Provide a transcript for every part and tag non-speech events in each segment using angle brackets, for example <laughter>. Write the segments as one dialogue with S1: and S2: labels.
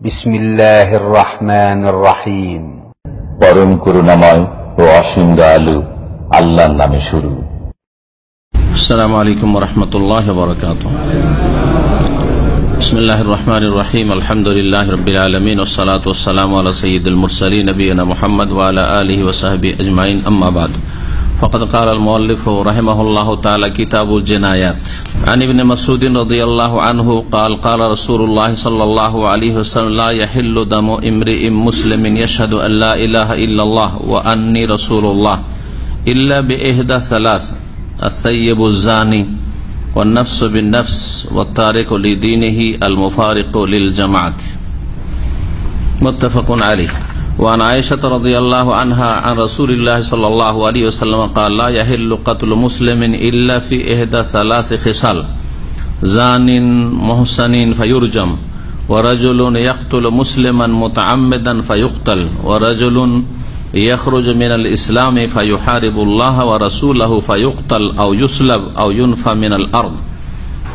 S1: بسم الله الرحمن الرحيم
S2: পরম করুণাময় ও অসীম দয়ালু আল্লাহর নামে শুরু
S3: السلام عليكم ورحمة الله وبركاته بسم الله الرحمن الرحيم الحمد لله رب العالمين والصلاة والسلام على سيد المرسلين نبينا محمد وعلى آله وصحبه أجمعين أما بعد فقد قال المؤلف رحمه الله تعالى كتاب الجنايات. عن ابن مسعود رضي الله عنه قال قال رسول الله صلى الله عليه وسلم لا يحل دم امرئ مسلم يشهد أن لا إله إلا الله وأني رسول الله إلا بإهدى ثلاث السيب الزاني والنفس بالنفس والتارك لدينه المفارق للجماعة. متفق عليه. وعن عائشة رضي الله عنها عن رسول الله صلى الله عليه وسلم قال لا يحل قتل مسلم إلا في إهدى ثلاث خصال زان محسن فيرجم ورجل يقتل مسلما متعمدا فيقتل ورجل يخرج من الإسلام فيحارب الله ورسوله فيقتل أو يسلب أو ينفى من الأرض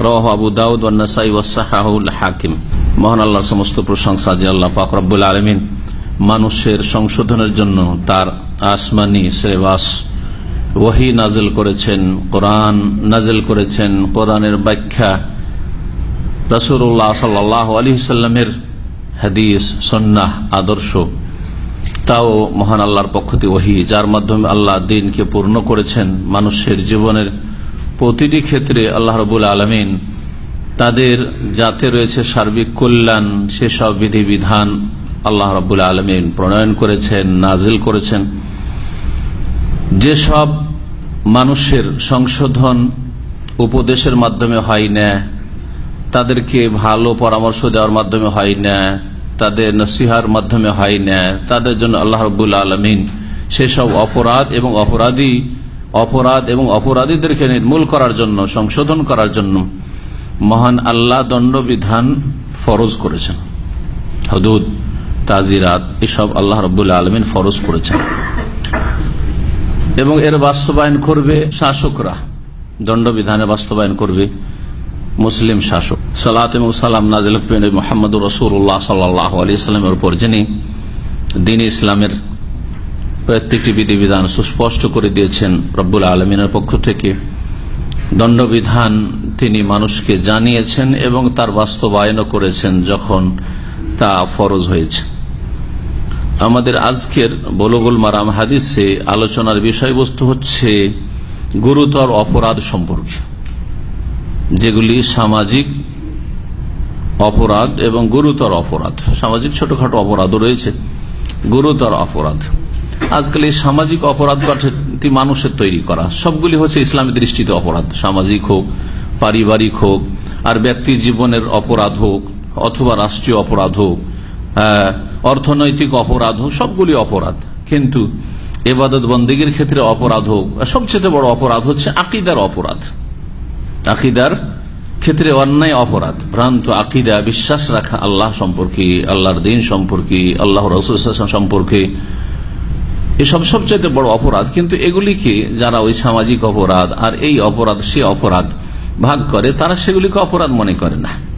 S3: রহ আবু দাউদ ওয়ান্নাসাই ওয়াসাহাহুল হাকিম মহান আল্লাহর সমস্ত প্রশংসা যে আল্লাহ পাক রব্বুল আলমিন মানুষের সংশোধনের জন্য তার আসমানি শ্রেবাস ওহি নাজেল করেছেন, কোরআন নাজেল করেছেন, কোরআনের ব্যাখ্যা। রসুল্লাহ সাল্লাহ আলী সাল্লামের হাদিস সন্ন্যাহ আদর্শ। তাও মহান আল্লাহর পক্ষ থেকে ওহি, যার মাধ্যমে আল্লাহ দিনকে পূর্ণ করেছেন। মানুষের জীবনের প্রতিটি ক্ষেত্রে আল্লাহ রবুল আলমিন তাদের যাতে রয়েছে সার্বিক কল্যাণ, সেসব বিধিবিধান আল্লাহ রবুল আলমিন প্রণয়ন করেছেন, নাজিল করেছেন। যেসব মানুষের সংশোধন উপদেশের মাধ্যমে হয় না, তাদেরকে ভালো পরামর্শ দেওয়ার মাধ্যমে হয় না, তাদের নসিহার মাধ্যমে হয় না, তাদের জন্য আল্লাহ রবুল্লা আলমিন সেসব অপরাধ এবং অপরাধী, অপরাধ এবং অপরাধীদেরকে নির্মূল করার জন্য, সংশোধন করার জন্য মহান আল্লাহ দণ্ডবিধান ফরজ করেছেন। হদুদ। তাজিরাত, এসব আল্লাহ রবুল্লা আলমিন ফরজ করেছেন। এবং এর বাস্তবায়ন করবে শাসকরা। দণ্ডবিধানে বাস্তবায়ন করবে মুসলিম শাসক। সালাত এবং সালাম নাজিল মোহাম্মদ রসুল্লাহ সাল্লাহ আলি ইসলামের উপর, যিনি দিন ইসলামের প্রত্যেকটি বিধিবিধান সুস্পষ্ট করে দিয়েছেন রব্বুল আলমিনের পক্ষ থেকে। দণ্ডবিধান তিনি মানুষকে জানিয়েছেন এবং তার বাস্তবায়নও করেছেন যখন তা ফরজ হয়েছে। আমাদের আজকের বলগুল মারাম হাদিসে আলোচনার বিষয়বস্তু হচ্ছে গুরুতর অপরাধ সম্পর্কে, যেগুলি সামাজিক অপরাধ এবং গুরুতর অপরাধ। সামাজিক ছোটখাটো অপরাধও রয়েছে, গুরুতর অপরাধ। আজকাল এই সামাজিক অপরাধ মানুষের তৈরি করা, সবগুলি হচ্ছে ইসলামী দৃষ্টিতে অপরাধ। সামাজিক হোক, পারিবারিক হোক, আর ব্যক্তি জীবনের অপরাধ হোক, অথবা রাষ্ট্রীয় অপরাধ হোক অর্থনৈতিক অপরাধ হোক, সবগুলি অপরাধ। কিন্তু এবাদত বন্দীগীর ক্ষেত্রে অপরাধ হোক সবচেয়ে বড় অপরাধ হচ্ছে আকিদার অপরাধ। আকিদার ক্ষেত্রে অন্যায় অপরাধ। ভ্রান্ত আকিদা, বিশ্বাস রাখা আল্লাহ সম্পর্কে, আল্লাহর দিন সম্পর্কে, আল্লাহ রসুল সম্পর্কে। এসব সবচেয়ে বড় অপরাধ। কিন্তু এগুলিকে যারা ওই সামাজিক অপরাধ আর এই অপরাধ, সে অপরাধ ভাগ করে, তারা সেগুলিকে অপরাধ মনে করে না।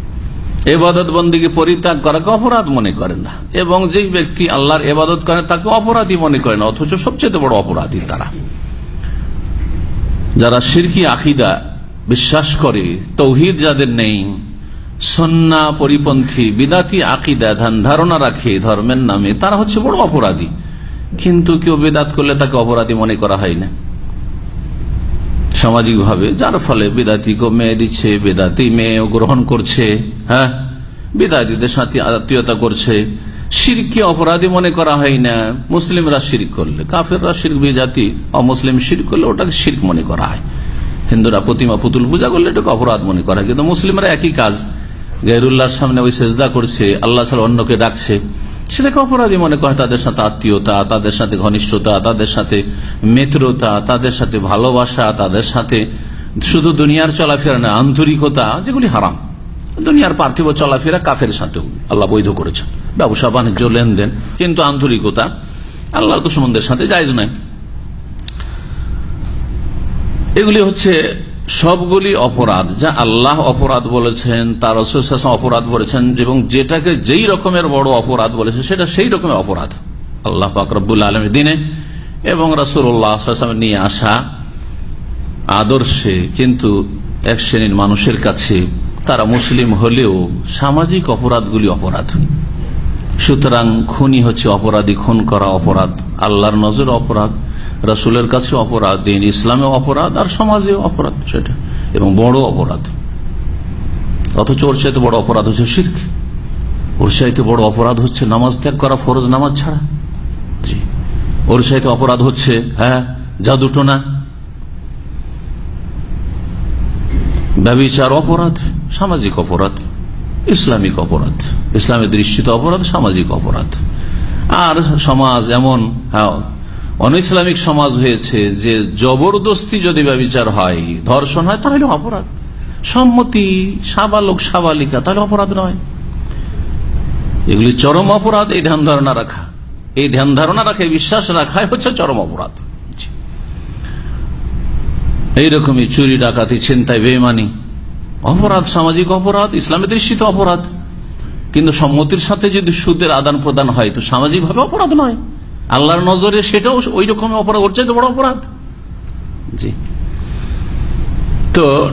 S3: এবাদত বন্দীকে পরিত্যাগ করাকে অপরাধ মনে করে না। এবং যেই ব্যক্তি আল্লাহর এবাদত করে, তাকে অপরাধী মনে করে না, অথচ সবচেয়ে বড় অপরাধী তারা। যারা সিরকি আখিদা বিশ্বাস করে, তৌহিদ যাদের নেই, সন্না, পরিপন্থী, বিদাতি আকিদা ধ্যান ধারণা রাখে, ধর্মের নামে, তারা হচ্ছে বড় অপরাধী। কিন্তু কেউ বেদাত করলে তাকে অপরাধী মনে করা হয় না। সামাজিক ভাবে যার ফলে বেদাতিকে মেয়ে দিচ্ছে, বেদাতি মেয়েও গ্রহণ করছে হ্যাঁ? বেদাতিদের সাথে আত্মীয়তা করছে। শিরকে অপরাধী মনে করা হয় না। মুসলিমরা শির করলে, কাফেররা শির বেজাতি, অমুসলিম শির করলে ওটাকে শির্ক মনে করা হয়। হিন্দুরা প্রতিমা পুতুল পূজা করলে এটাকে অপরাধ মনে করা হয়। কিন্তু মুসলিমরা একই কাজ। গেরুল্লাহর সামনে ওই সেজদা করছে, আল্লাহ ছাড়া অন্যকে ডাকছে। সেটাকে অপরাধী মনে করে তাদের সাথে আত্মীয়তা, তাদের সাথে ঘনিষ্ঠতা, তাদের সাথে মিত্রতা, তাদের সাথে ভালোবাসা, তাদের সাথে শুধু দুনিয়ার চলাফেরা না, আন্তরিকতা, যেগুলি হারাম। দুনিয়ার পার্থিব চলাফেরা কাফের সাথেও আল্লাহ বৈধ করেছেন। ব্যবসা, বাণিজ্য, লেনদেন, কিন্তু আন্তরিকতা আল্লাহ দুশ্মনদের সাথে জায়জ নয়। এগুলি হচ্ছে সবগুলি অপরাধ, যা আল্লাহ অপরাধ বলেছেন তার অপরাধ বলেছেন, এবং যেটাকে যেই রকমের বড় অপরাধ বলেছে, সেটা সেই রকমের অপরাধ। আল্লাহ ফাকরবুল আলমের দিনে এবং রাসুল্লাহ নিয়ে আসা আদর্শে কিন্তু এক শ্রেণির মানুষের কাছে তারা মুসলিম হলেও সামাজিক অপরাধগুলি অপরাধ। সুতরাং খুনি হচ্ছে অপরাধী, খুন করা অপরাধ, আল্লাহর নজর অপরাধ রাসুলের কাছে অপরাধ, দিন ইসলামে অপরাধ আর সমাজে অপরাধ সেটা। এবং বড় অপরাধ। অথচ ওর চাইতে বড় অপরাধ হচ্ছে শির্ক। ওর চাইতে বড় অপরাধ হচ্ছে নামাজ ত্যাগ করা ফরজ নামাজ ছাড়া। জি। ওর অপরাধ হচ্ছে হ্যাঁ জাদুটোনা ব্যবচার অপরাধ, সামাজিক অপরাধ, ইসলামিক অপরাধ। ইসলামের দৃষ্টিতে অপরাধ, সামাজিক অপরাধ। আর সমাজ এমন হ্যাঁ অন ইসলামিক সমাজ হয়েছে যে জবরদস্তি যদি ব্যবচার হয়, ধর্ষণ হয়, তাহলে অপরাধ। সম্মতি, সাবালক, সাবালিকা, তাহলে অপরাধ নয়। এগুলি চরম অপরাধ, এই ধ্যান ধারণা রাখা। এই ধ্যান ধারণা রাখা, বিশ্বাস রাখাই হচ্ছে চরম অপরাধ। এইরকমই চুরি, ডাকাতি, ছিনতাই বেমানি অপরাধ, সামাজিক অপরাধ ইসলামের দৃষ্টিতে অপরাধ। কিন্তু সম্মতির সাথে যদি সুদের আদান প্রদান হয়, তো সামাজিকভাবে অপরাধ নয়। আল্লাহর নজরে সেটাও ওই রকম অপরাধ, ওর চাইতে বড় অপরাধ। জি। তো,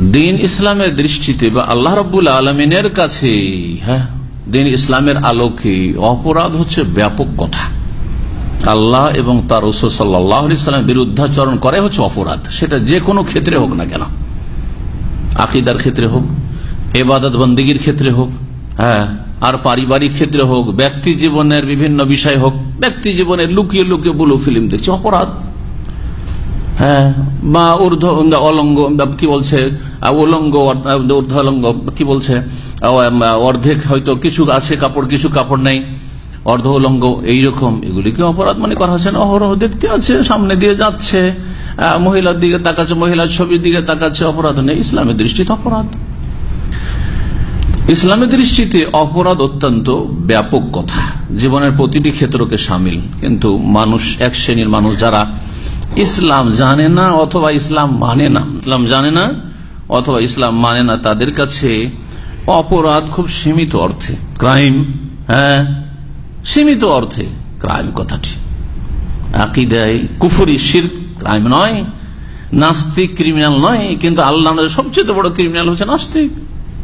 S3: দিন ইসলামের দৃষ্টিতে বা আল্লাহ রব্বুল আলমিনের কাছে হ্যাঁ দিন ইসলামের আলোকে অপরাধ হচ্ছে ব্যাপক কথা। আল্লাহ এবং তার রসুল সাল্লাহামের বিরুদ্ধাচরণ করে হচ্ছে অপরাধ। সেটা যে কোনো ক্ষেত্রে হোক না কেন। আকিদার ক্ষেত্রে হোক এবাদত বন্দীগীর ক্ষেত্রে হোক হ্যাঁ আর পারিবারিক ক্ষেত্রে হোক, ব্যক্তি জীবনের বিভিন্ন বিষয় হোক ব্যক্তি জীবনে লুকিয়ে লুকিয়ে বুলু ফিল্ম দেখছে, অপরাধ। হ্যাঁ বা ঊর্ধ্ব অলঙ্গ কি বলছে উলঙ্গ ঊর্ধ্ব অলঙ্গ, কি বলছে অর্ধেক হয়তো কিছু আছে কাপড়, কিছু কাপড় নেই, অর্ধ উলঙ্গ, এইরকম, এগুলিকে অপরাধ মনে করা হচ্ছে অহরহ দেখতে আছে, সামনে দিয়ে যাচ্ছে মহিলার দিকে তাকাচ্ছে, মহিলার ছবির দিকে তাকাচ্ছে, অপরাধ নেই। ইসলামের দৃষ্টিতে অপরাধ। ইসলামের দৃষ্টিতে অপরাধ অত্যন্ত ব্যাপক কথা। জীবনের প্রতিটি ক্ষেত্রকে সামিল। কিন্তু মানুষ এক শ্রেণির মানুষ যারা ইসলাম জানে না অথবা ইসলাম মানে না ইসলাম জানে না অথবা ইসলাম মানে না তাদের কাছে অপরাধ খুব সীমিত অর্থে। ক্রাইম। হ্যাঁ সীমিত অর্থে ক্রাইম কথাটি। আকিদায় কুফুরি শির ক্রাইম নয় নাস্তিক ক্রিমিনাল নয় কিন্তু আল্লাহ সবচেয়ে বড় ক্রিমিনাল হচ্ছে নাস্তিক।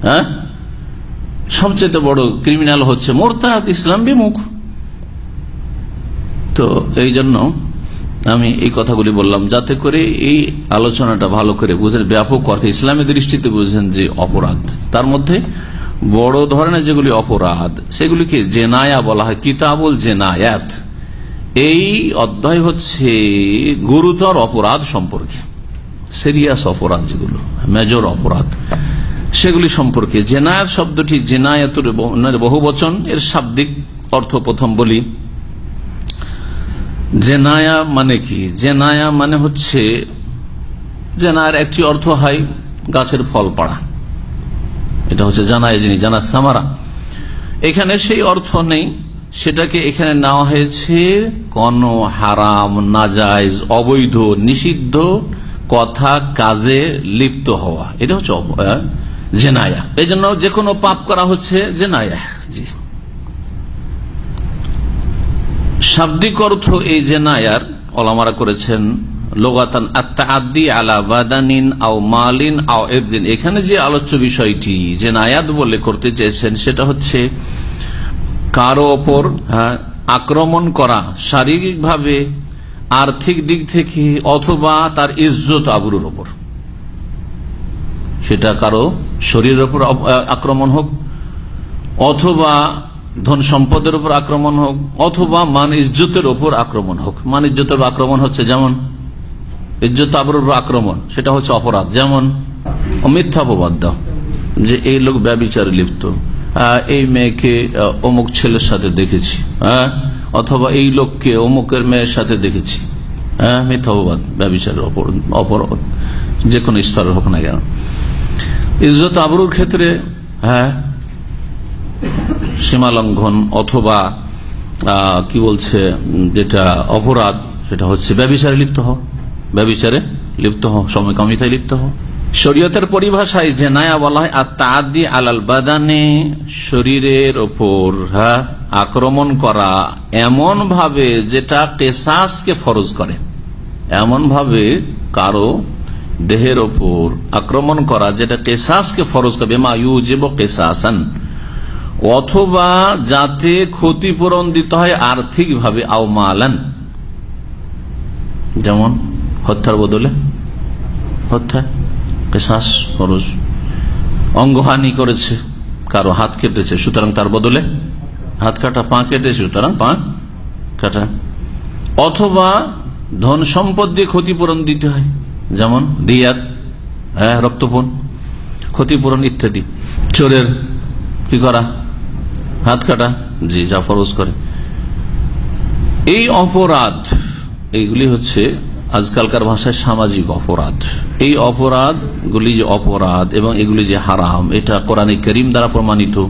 S3: হ্যাঁ? সবচেয়ে বড় ক্রিমিনাল হচ্ছে মোরতাদ ইসলাম বিমুখ। তো এই জন্য আমি এই কথাগুলি বললাম, যাতে করে এই আলোচনাটা ভালো করে বুঝেন, ব্যাপক অর্থে ইসলামের দৃষ্টিতে বুঝেন যে অপরাধ। তার মধ্যে বড় ধরনের যেগুলি অপরাধ, সেগুলিকে জেনায়া বলা হয়, কিতাবুল জেনায়াত। এই অধ্যায় হচ্ছে গুরুতর অপরাধ সম্পর্কে। সিরিয়াস অপরাধ যেগুলো মেজর অপরাধ। সেগুলি সম্পর্কে জেনায়াত শব্দটি জেনায়াতের বহু বচন, এর শাব্দিক অর্থ প্রথম বলি। জেনায়া মানে কি? জেনায়া মানে হচ্ছে জেনায়ের একটি অর্থ হয় গাছের ফল পাড়া। এটা হচ্ছে জানায় যিনি, জানা সামারা। এখানে সেই অর্থ নেই, সেটাকে এখানে নেওয়া হয়েছে কোন হারাম নাজাইজ অবৈধ, নিষিদ্ধ, কথা, কাজে লিপ্ত হওয়া। এটা হচ্ছে জেনায়া। এই জন্য যে কোনো পাপ করা হচ্ছে জেনায়া। জি। শাব্দিক অর্থ এই জেনায়ার অলামারা করেছেন, লোগাতান আত্মাদি আলা বাদানিন আও মালিন আও এদিন এখানে যে আলোচ্য বিষয়টি যে নায়াত বলে করতে চেয়েছেন, সেটা হচ্ছে কারও ওপর আক্রমণ করা শারীরিকভাবে, আর্থিক দিক থেকে, অথবা তার ইজ্জত আবরুর ওপর। সেটা কারও শরীরের উপর আক্রমণ হোক, অথবা ধন সম্পদের উপর আক্রমণ হোক, অথবা মান ইজ্জতের উপর আক্রমণ হোক। মান ইজ্জতের আক্রমণ হচ্ছে যেমন, ইজ্জত আবরুর আক্রমণ, সেটা হচ্ছে অপরাধ। যেমন মিথ্যাপবাদ দাও, যে এই লোক ব্যবচারে লিপ্ত। এই মেয়েকে অমুক ছেলের সাথে দেখেছি। হ্যাঁ অথবা এই লোককে অমুকের মেয়ের সাথে দেখেছি। হ্যাঁ মিথ্যাপবাদ ব্যবচারের অপরাধ যে কোনো স্তরের হোক না কেন। ইজ্জত আবরুর ক্ষেত্রে হ্যাঁ সীমালঙ্ঘন অথবা কি বলছে, যেটা অপরাধ, সেটা হচ্ছে ব্যবচারে লিপ্ত হওয়া ব্যবচারে লিপ্ত হও, সময় কামিতায় লিপ্ত হও। শরীয়তের পরিভাষায় যে নায়া বলা হয় আর আত্মাদি আলাল বাদানে, শরীরের ওপর হ্যাঁ আক্রমণ করা এমন ভাবে যেটা কেসাসকে ফরজ করে। এমন ভাবে কারও দেহের ওপর আক্রমণ করা, যেটা কেসাসকে ফরজ করবে, মা ইউজেব কেসাসান। অথবা যাতে ক্ষতিপূরণ দিতে হয় আর্থিকভাবে, আও মালান। যেমন হত্যার বদলে হত্যা, কেসাস ফরজ। অঙ্গহানি করেছে, কারও হাত কেটেছে, সুতরাং তার বদলে হাত কাটা, পা কেটেছে সুতরাং পা কাটা। অথবা ধন সম্পদ দিয়ে ক্ষতিপূরণ দিতে হয়। যেমন দিয়ার হ্যাঁ রক্তপণ, ক্ষতিপূরণ ইত্যাদি। চোরের কি করা? হাত কাটা। জি, যা ফরজ করে। এই অপরাধ, এইগুলি হচ্ছে আজকালকার ভাষায় সামাজিক অপরাধ। এই অপরাধগুলি যে অপরাধ এবং এগুলি যে হারাম, এটা কোরআন করিম দ্বারা প্রমাণিত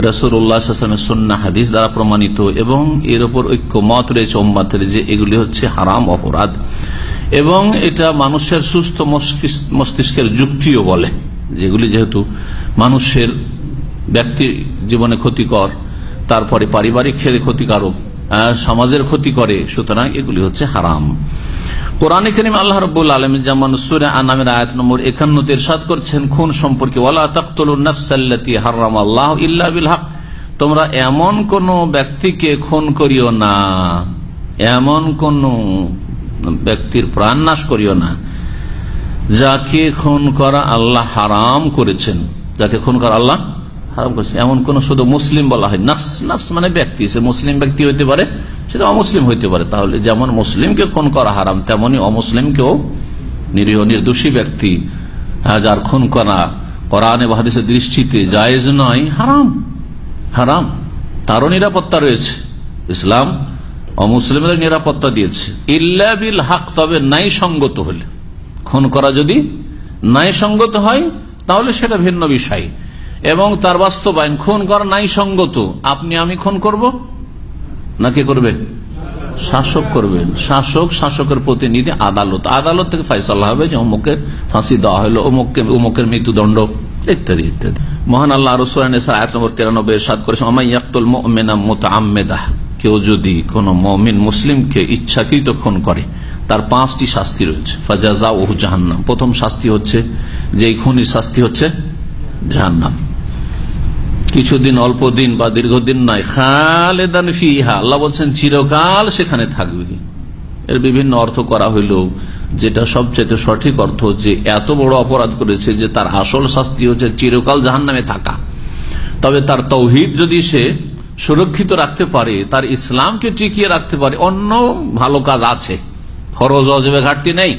S3: রসুল্লাহামের সন্না হাদিস দ্বারা প্রমাণিত এবং এর ওপর ঐক্য মত রয়েছে যে এগুলি হচ্ছে হারাম অপরাধ। এবং এটা মানুষের সুস্থ মস্তিষ্কের যুক্তিও বলে, যেগুলি যেহেতু মানুষের ব্যক্তি জীবনে ক্ষতিকর, তারপরে পারিবারিক ক্ষেত্রে ক্ষতিকারক সমাজের ক্ষতি করে, সুতরাং এগুলি হচ্ছে হারাম। কোরআন করিম আল্লাহ রবুল আলম যেমন সুরে আনামের আয়াত নম্বর একান্ন তেরসাদ করছেন, খুন সম্পর্কে হারাম আল্লাহ ইল্লা তোমরা এমন কোন ব্যক্তিকে খুন করিও না, এমন কোন ব্যক্তির প্রাণ নাশ করিও না। যাকে খুন করা আল্লাহ হারাম করেছেন। যাকে খুন করা আল্লাহ হারাম করেছে এমন কোন শুধু মুসলিম বলা হয়। নফস নফস মানে ব্যক্তি। সে মুসলিম ব্যক্তি হইতে পারে, সেটা অমুসলিম হইতে পারে। তাহলে যেমন মুসলিমকে খুন করা হারাম, তেমনি অমুসলিমকেও নিরীহ, নির্দোষী ব্যক্তি যার খুন করা কোরআনে বাহাদিসের দৃষ্টিতে জায়েজ নয়, হারাম। হারাম। তারও নিরাপত্তা রয়েছে। ইসলাম অমুসলিমদের নিরাপত্তা দিয়েছে। ইল্লা বিল হক, তবে নাই সঙ্গত হলে। খুন করা যদি নাই সঙ্গত হয়, তাহলে সেটা ভিন্ন বিষয়। এবং তার বাস্তবায়ন, খুন করা নাই সঙ্গত আপনি আমি খুন করব? না কে করবে শাসক করবেন। শাসক, শাসকের প্রতিনিধি, আদালত। আদালত থেকে ফাইসাল্লাহ হবে যে অমুকে ফাঁসি দেওয়া হলো, অমুককে, অমুকের মৃত্যুদণ্ড, ইত্যাদি ইত্যাদি। মহান আল্লাহ রসুল তিরানব্বই সাত করেছে আমাইয়াকুল মেনা মোতামেদাহ কেউ যদি কোন মমিন মুসলিমকে ইচ্ছাকৃত খুন করে, তার পাঁচটি শাস্তি রয়েছে। ফাজাজা ওহ জাহান্নাম। প্রথম শাস্তি হচ্ছে যে খুনির শাস্তি হচ্ছে জাহান্নাম। কিছুদিন, অল্প দিন বা দীর্ঘদিন নয়, খালেদান ফিহা। আল্লাহ বলছেন, চিরকাল সেখানে থাকবে। এর বিভিন্ন অর্থ করা হইল, যেটা সবচেয়ে সঠিক অর্থ যে এত বড় অপরাধ করেছে যে তার আসল শাস্তি হচ্ছে চিরকাল জাহান নামে থাকা। তবে তার তৌহিদ যদি সে সুরক্ষিত রাখতে পারে, তার ইসলামকে টিকিয়ে রাখতে পারে, অন্য ভালো কাজ আছে। ফরজ অজবে ঘাটতি নেই।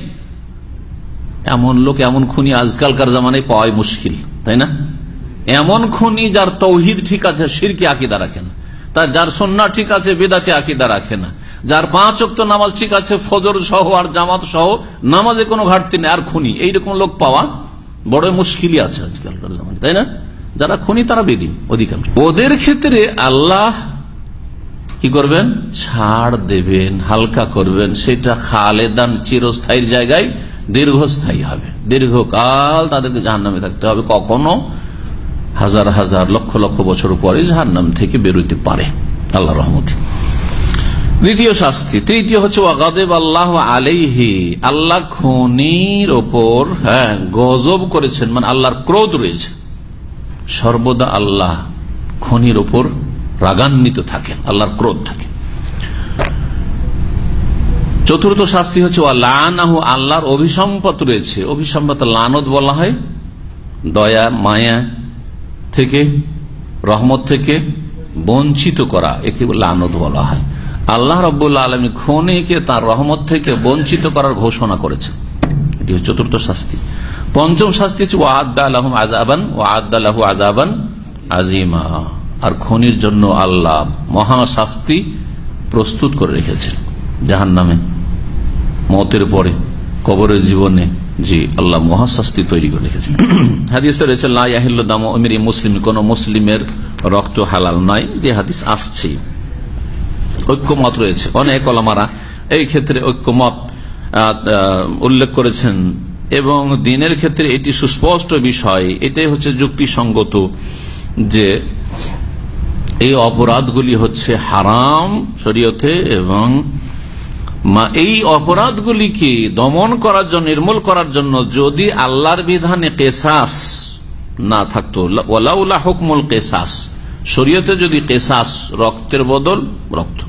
S3: এমন লোক, এমন খুনি আজকালকার জামানায় পাওয়াই মুশকিল, তাই না? এমন খুনি যার তৌহিদ ঠিক আছে সিরকি আকিদা রাখে না। তার যার সন্না ঠিক আছে, বেদাতে আকিদা রাখে না। যার পাঁচ অক্ত নামাজ ঠিক আছে, ফজর সহ আর জামাত সহ নামাজে কোনো ঘাটতি নেই, আর খুনি। এইরকম লোক পাওয়া বড় মুশকিলই আছে আজকালকার জামানে তাই না? যারা খুনি, তারা বেদিন, অধিকাংশ। ওদের ক্ষেত্রে আল্লাহ কি করবেন? ছাড় দেবেন, হালকা করবেন। সেটা খালেদান চিরস্থায়ীর জায়গায় দীর্ঘস্থায়ী হবে। দীর্ঘকাল তাদেরকে জাহান নামে থাকতে হবে। কখনো হাজার হাজার, লক্ষ লক্ষ বছর পরে জাহান নাম থেকে বেরোতে পারে। আল্লাহ রহমত। দ্বিতীয় শাস্তি, তৃতীয় হচ্ছে, ওয়াগাদেব আল্লাহ আলাইহি, আল্লাহ খনির ওপর হ্যাঁ গজব করেছেন। মানে আল্লাহর ক্রোধ রয়েছে। সর্বদা আল্লাহ খনির ওপর রাগান্বিত থাকেন, আল্লাহর ক্রোধ থাকে চতুর্থ শাস্তি হচ্ছে আল্লাহর অভিসম্পদ রয়েছে। অভিসম্পদ লানত বলা হয়, দয়া, মায়া থেকে, রহমত থেকে বঞ্চিত করা, একে লানত বলা হয়। আল্লাহ রব্বুল্লা আলমী খনিকে তার রহমত থেকে বঞ্চিত করার ঘোষণা করেছে এটি চতুর্থ শাস্তি। পঞ্চম শাস্তি হচ্ছে ওয়াদ্দা আলহম আজাবান ও আদালাহু আজাবান আজিমা আর খনির জন্য আল্লাহ মহা শাস্তি প্রস্তুত করে রেখেছেন জাহান নামে মতের পরে, কবরের জীবনে। জি, আল্লাহ মহাশাস্তি তৈরি করে রেখেছেন। <clears throat> হাদিস রয়েছে লাহিল্লাম মুসলিম কোন মুসলিমের রক্ত হালাল নয়। যে হাদিস আসছে, ঐক্যমত রয়েছে। অনেক অলামারা এই ক্ষেত্রে ঐক্যমত উল্লেখ করেছেন। এবং দিনের ক্ষেত্রে এটি সুস্পষ্ট বিষয়, এটাই হচ্ছে যুক্তিসঙ্গত যে এই অপরাধগুলি হচ্ছে হারাম শরীয়তে এবং এই অপরাধগুলিকে দমন করার জন্য, নির্মূল করার জন্য যদি আল্লাহর বিধানে কেসাস না থাকতো ওলাউলা হুকমুল কেসাস, শরীয়তে যদি কেসাস রক্তের বদল, রক্ত,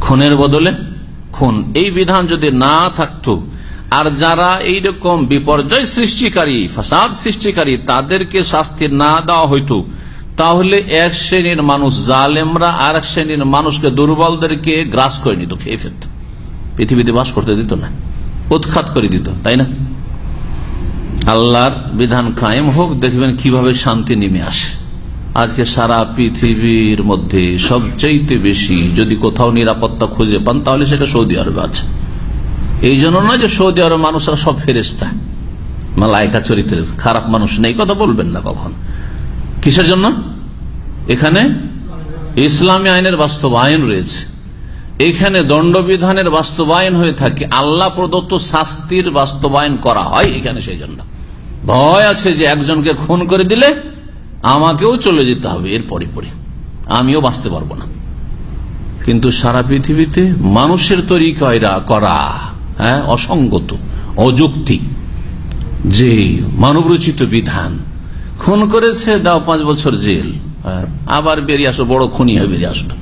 S3: খুনের বদলে, খুন, এই বিধান যদি না থাকতো আর যারা এইরকম বিপর্যয় সৃষ্টিকারী, ফাসাদ সৃষ্টিকারী, তাদেরকে শাস্তি না দেওয়া হইতো, তাহলে এক শ্রেণির মানুষ জালেমরা আর এক শ্রেণির মানুষকে দুর্বলদেরকে গ্রাস করে নিত, খেয়ে ফেলত। পৃথিবীতে বাস করতে দিত না, উৎখাত করে দিত, তাই না? আল্লাহর বিধান কায়েম হোক, দেখবেন কীভাবে শান্তি নেমে আসে। আজকে সারা পৃথিবীর মধ্যে সবচাইতে বেশি যদি কোথাও নিরাপত্তা খুঁজে পান, তাহলে সেটা সৌদি আরবে আছে। এই জন্য নয় যে সৌদি আরব মানুষরা সব ফেরেস্তা মালায়কা চরিত্রের খারাপ মানুষ নেই কথা বলবেন না কখন। কিসের জন্য? এখানে ইসলামী আইনের বাস্তবায়ন রয়েছে। এখানে দণ্ডবিধানের বাস্তবায়ন হয়ে থাকে, আল্লাহ প্রদত্ত শাস্তির বাস্তবায়ন করা হয় এখানে সেই জন্য। ভয় আছে যে একজনকে খুন করে দিলে আমাকেও চলে যেতে হবে, এর পরে পরে আমিও বাঁচতে পারব না। কিন্তু সারা পৃথিবীতে মানুষের তরিকায়রা করা হ্যাঁ অসঙ্গত অযৌক্তিক। যে মানবরচিত বিধান খুন করেছে দাও পাঁচ বছর জেল। হ্যাঁ, আবার বেরিয়ে আসো বড় খুনি হয়ে বেরিয়ে আসলো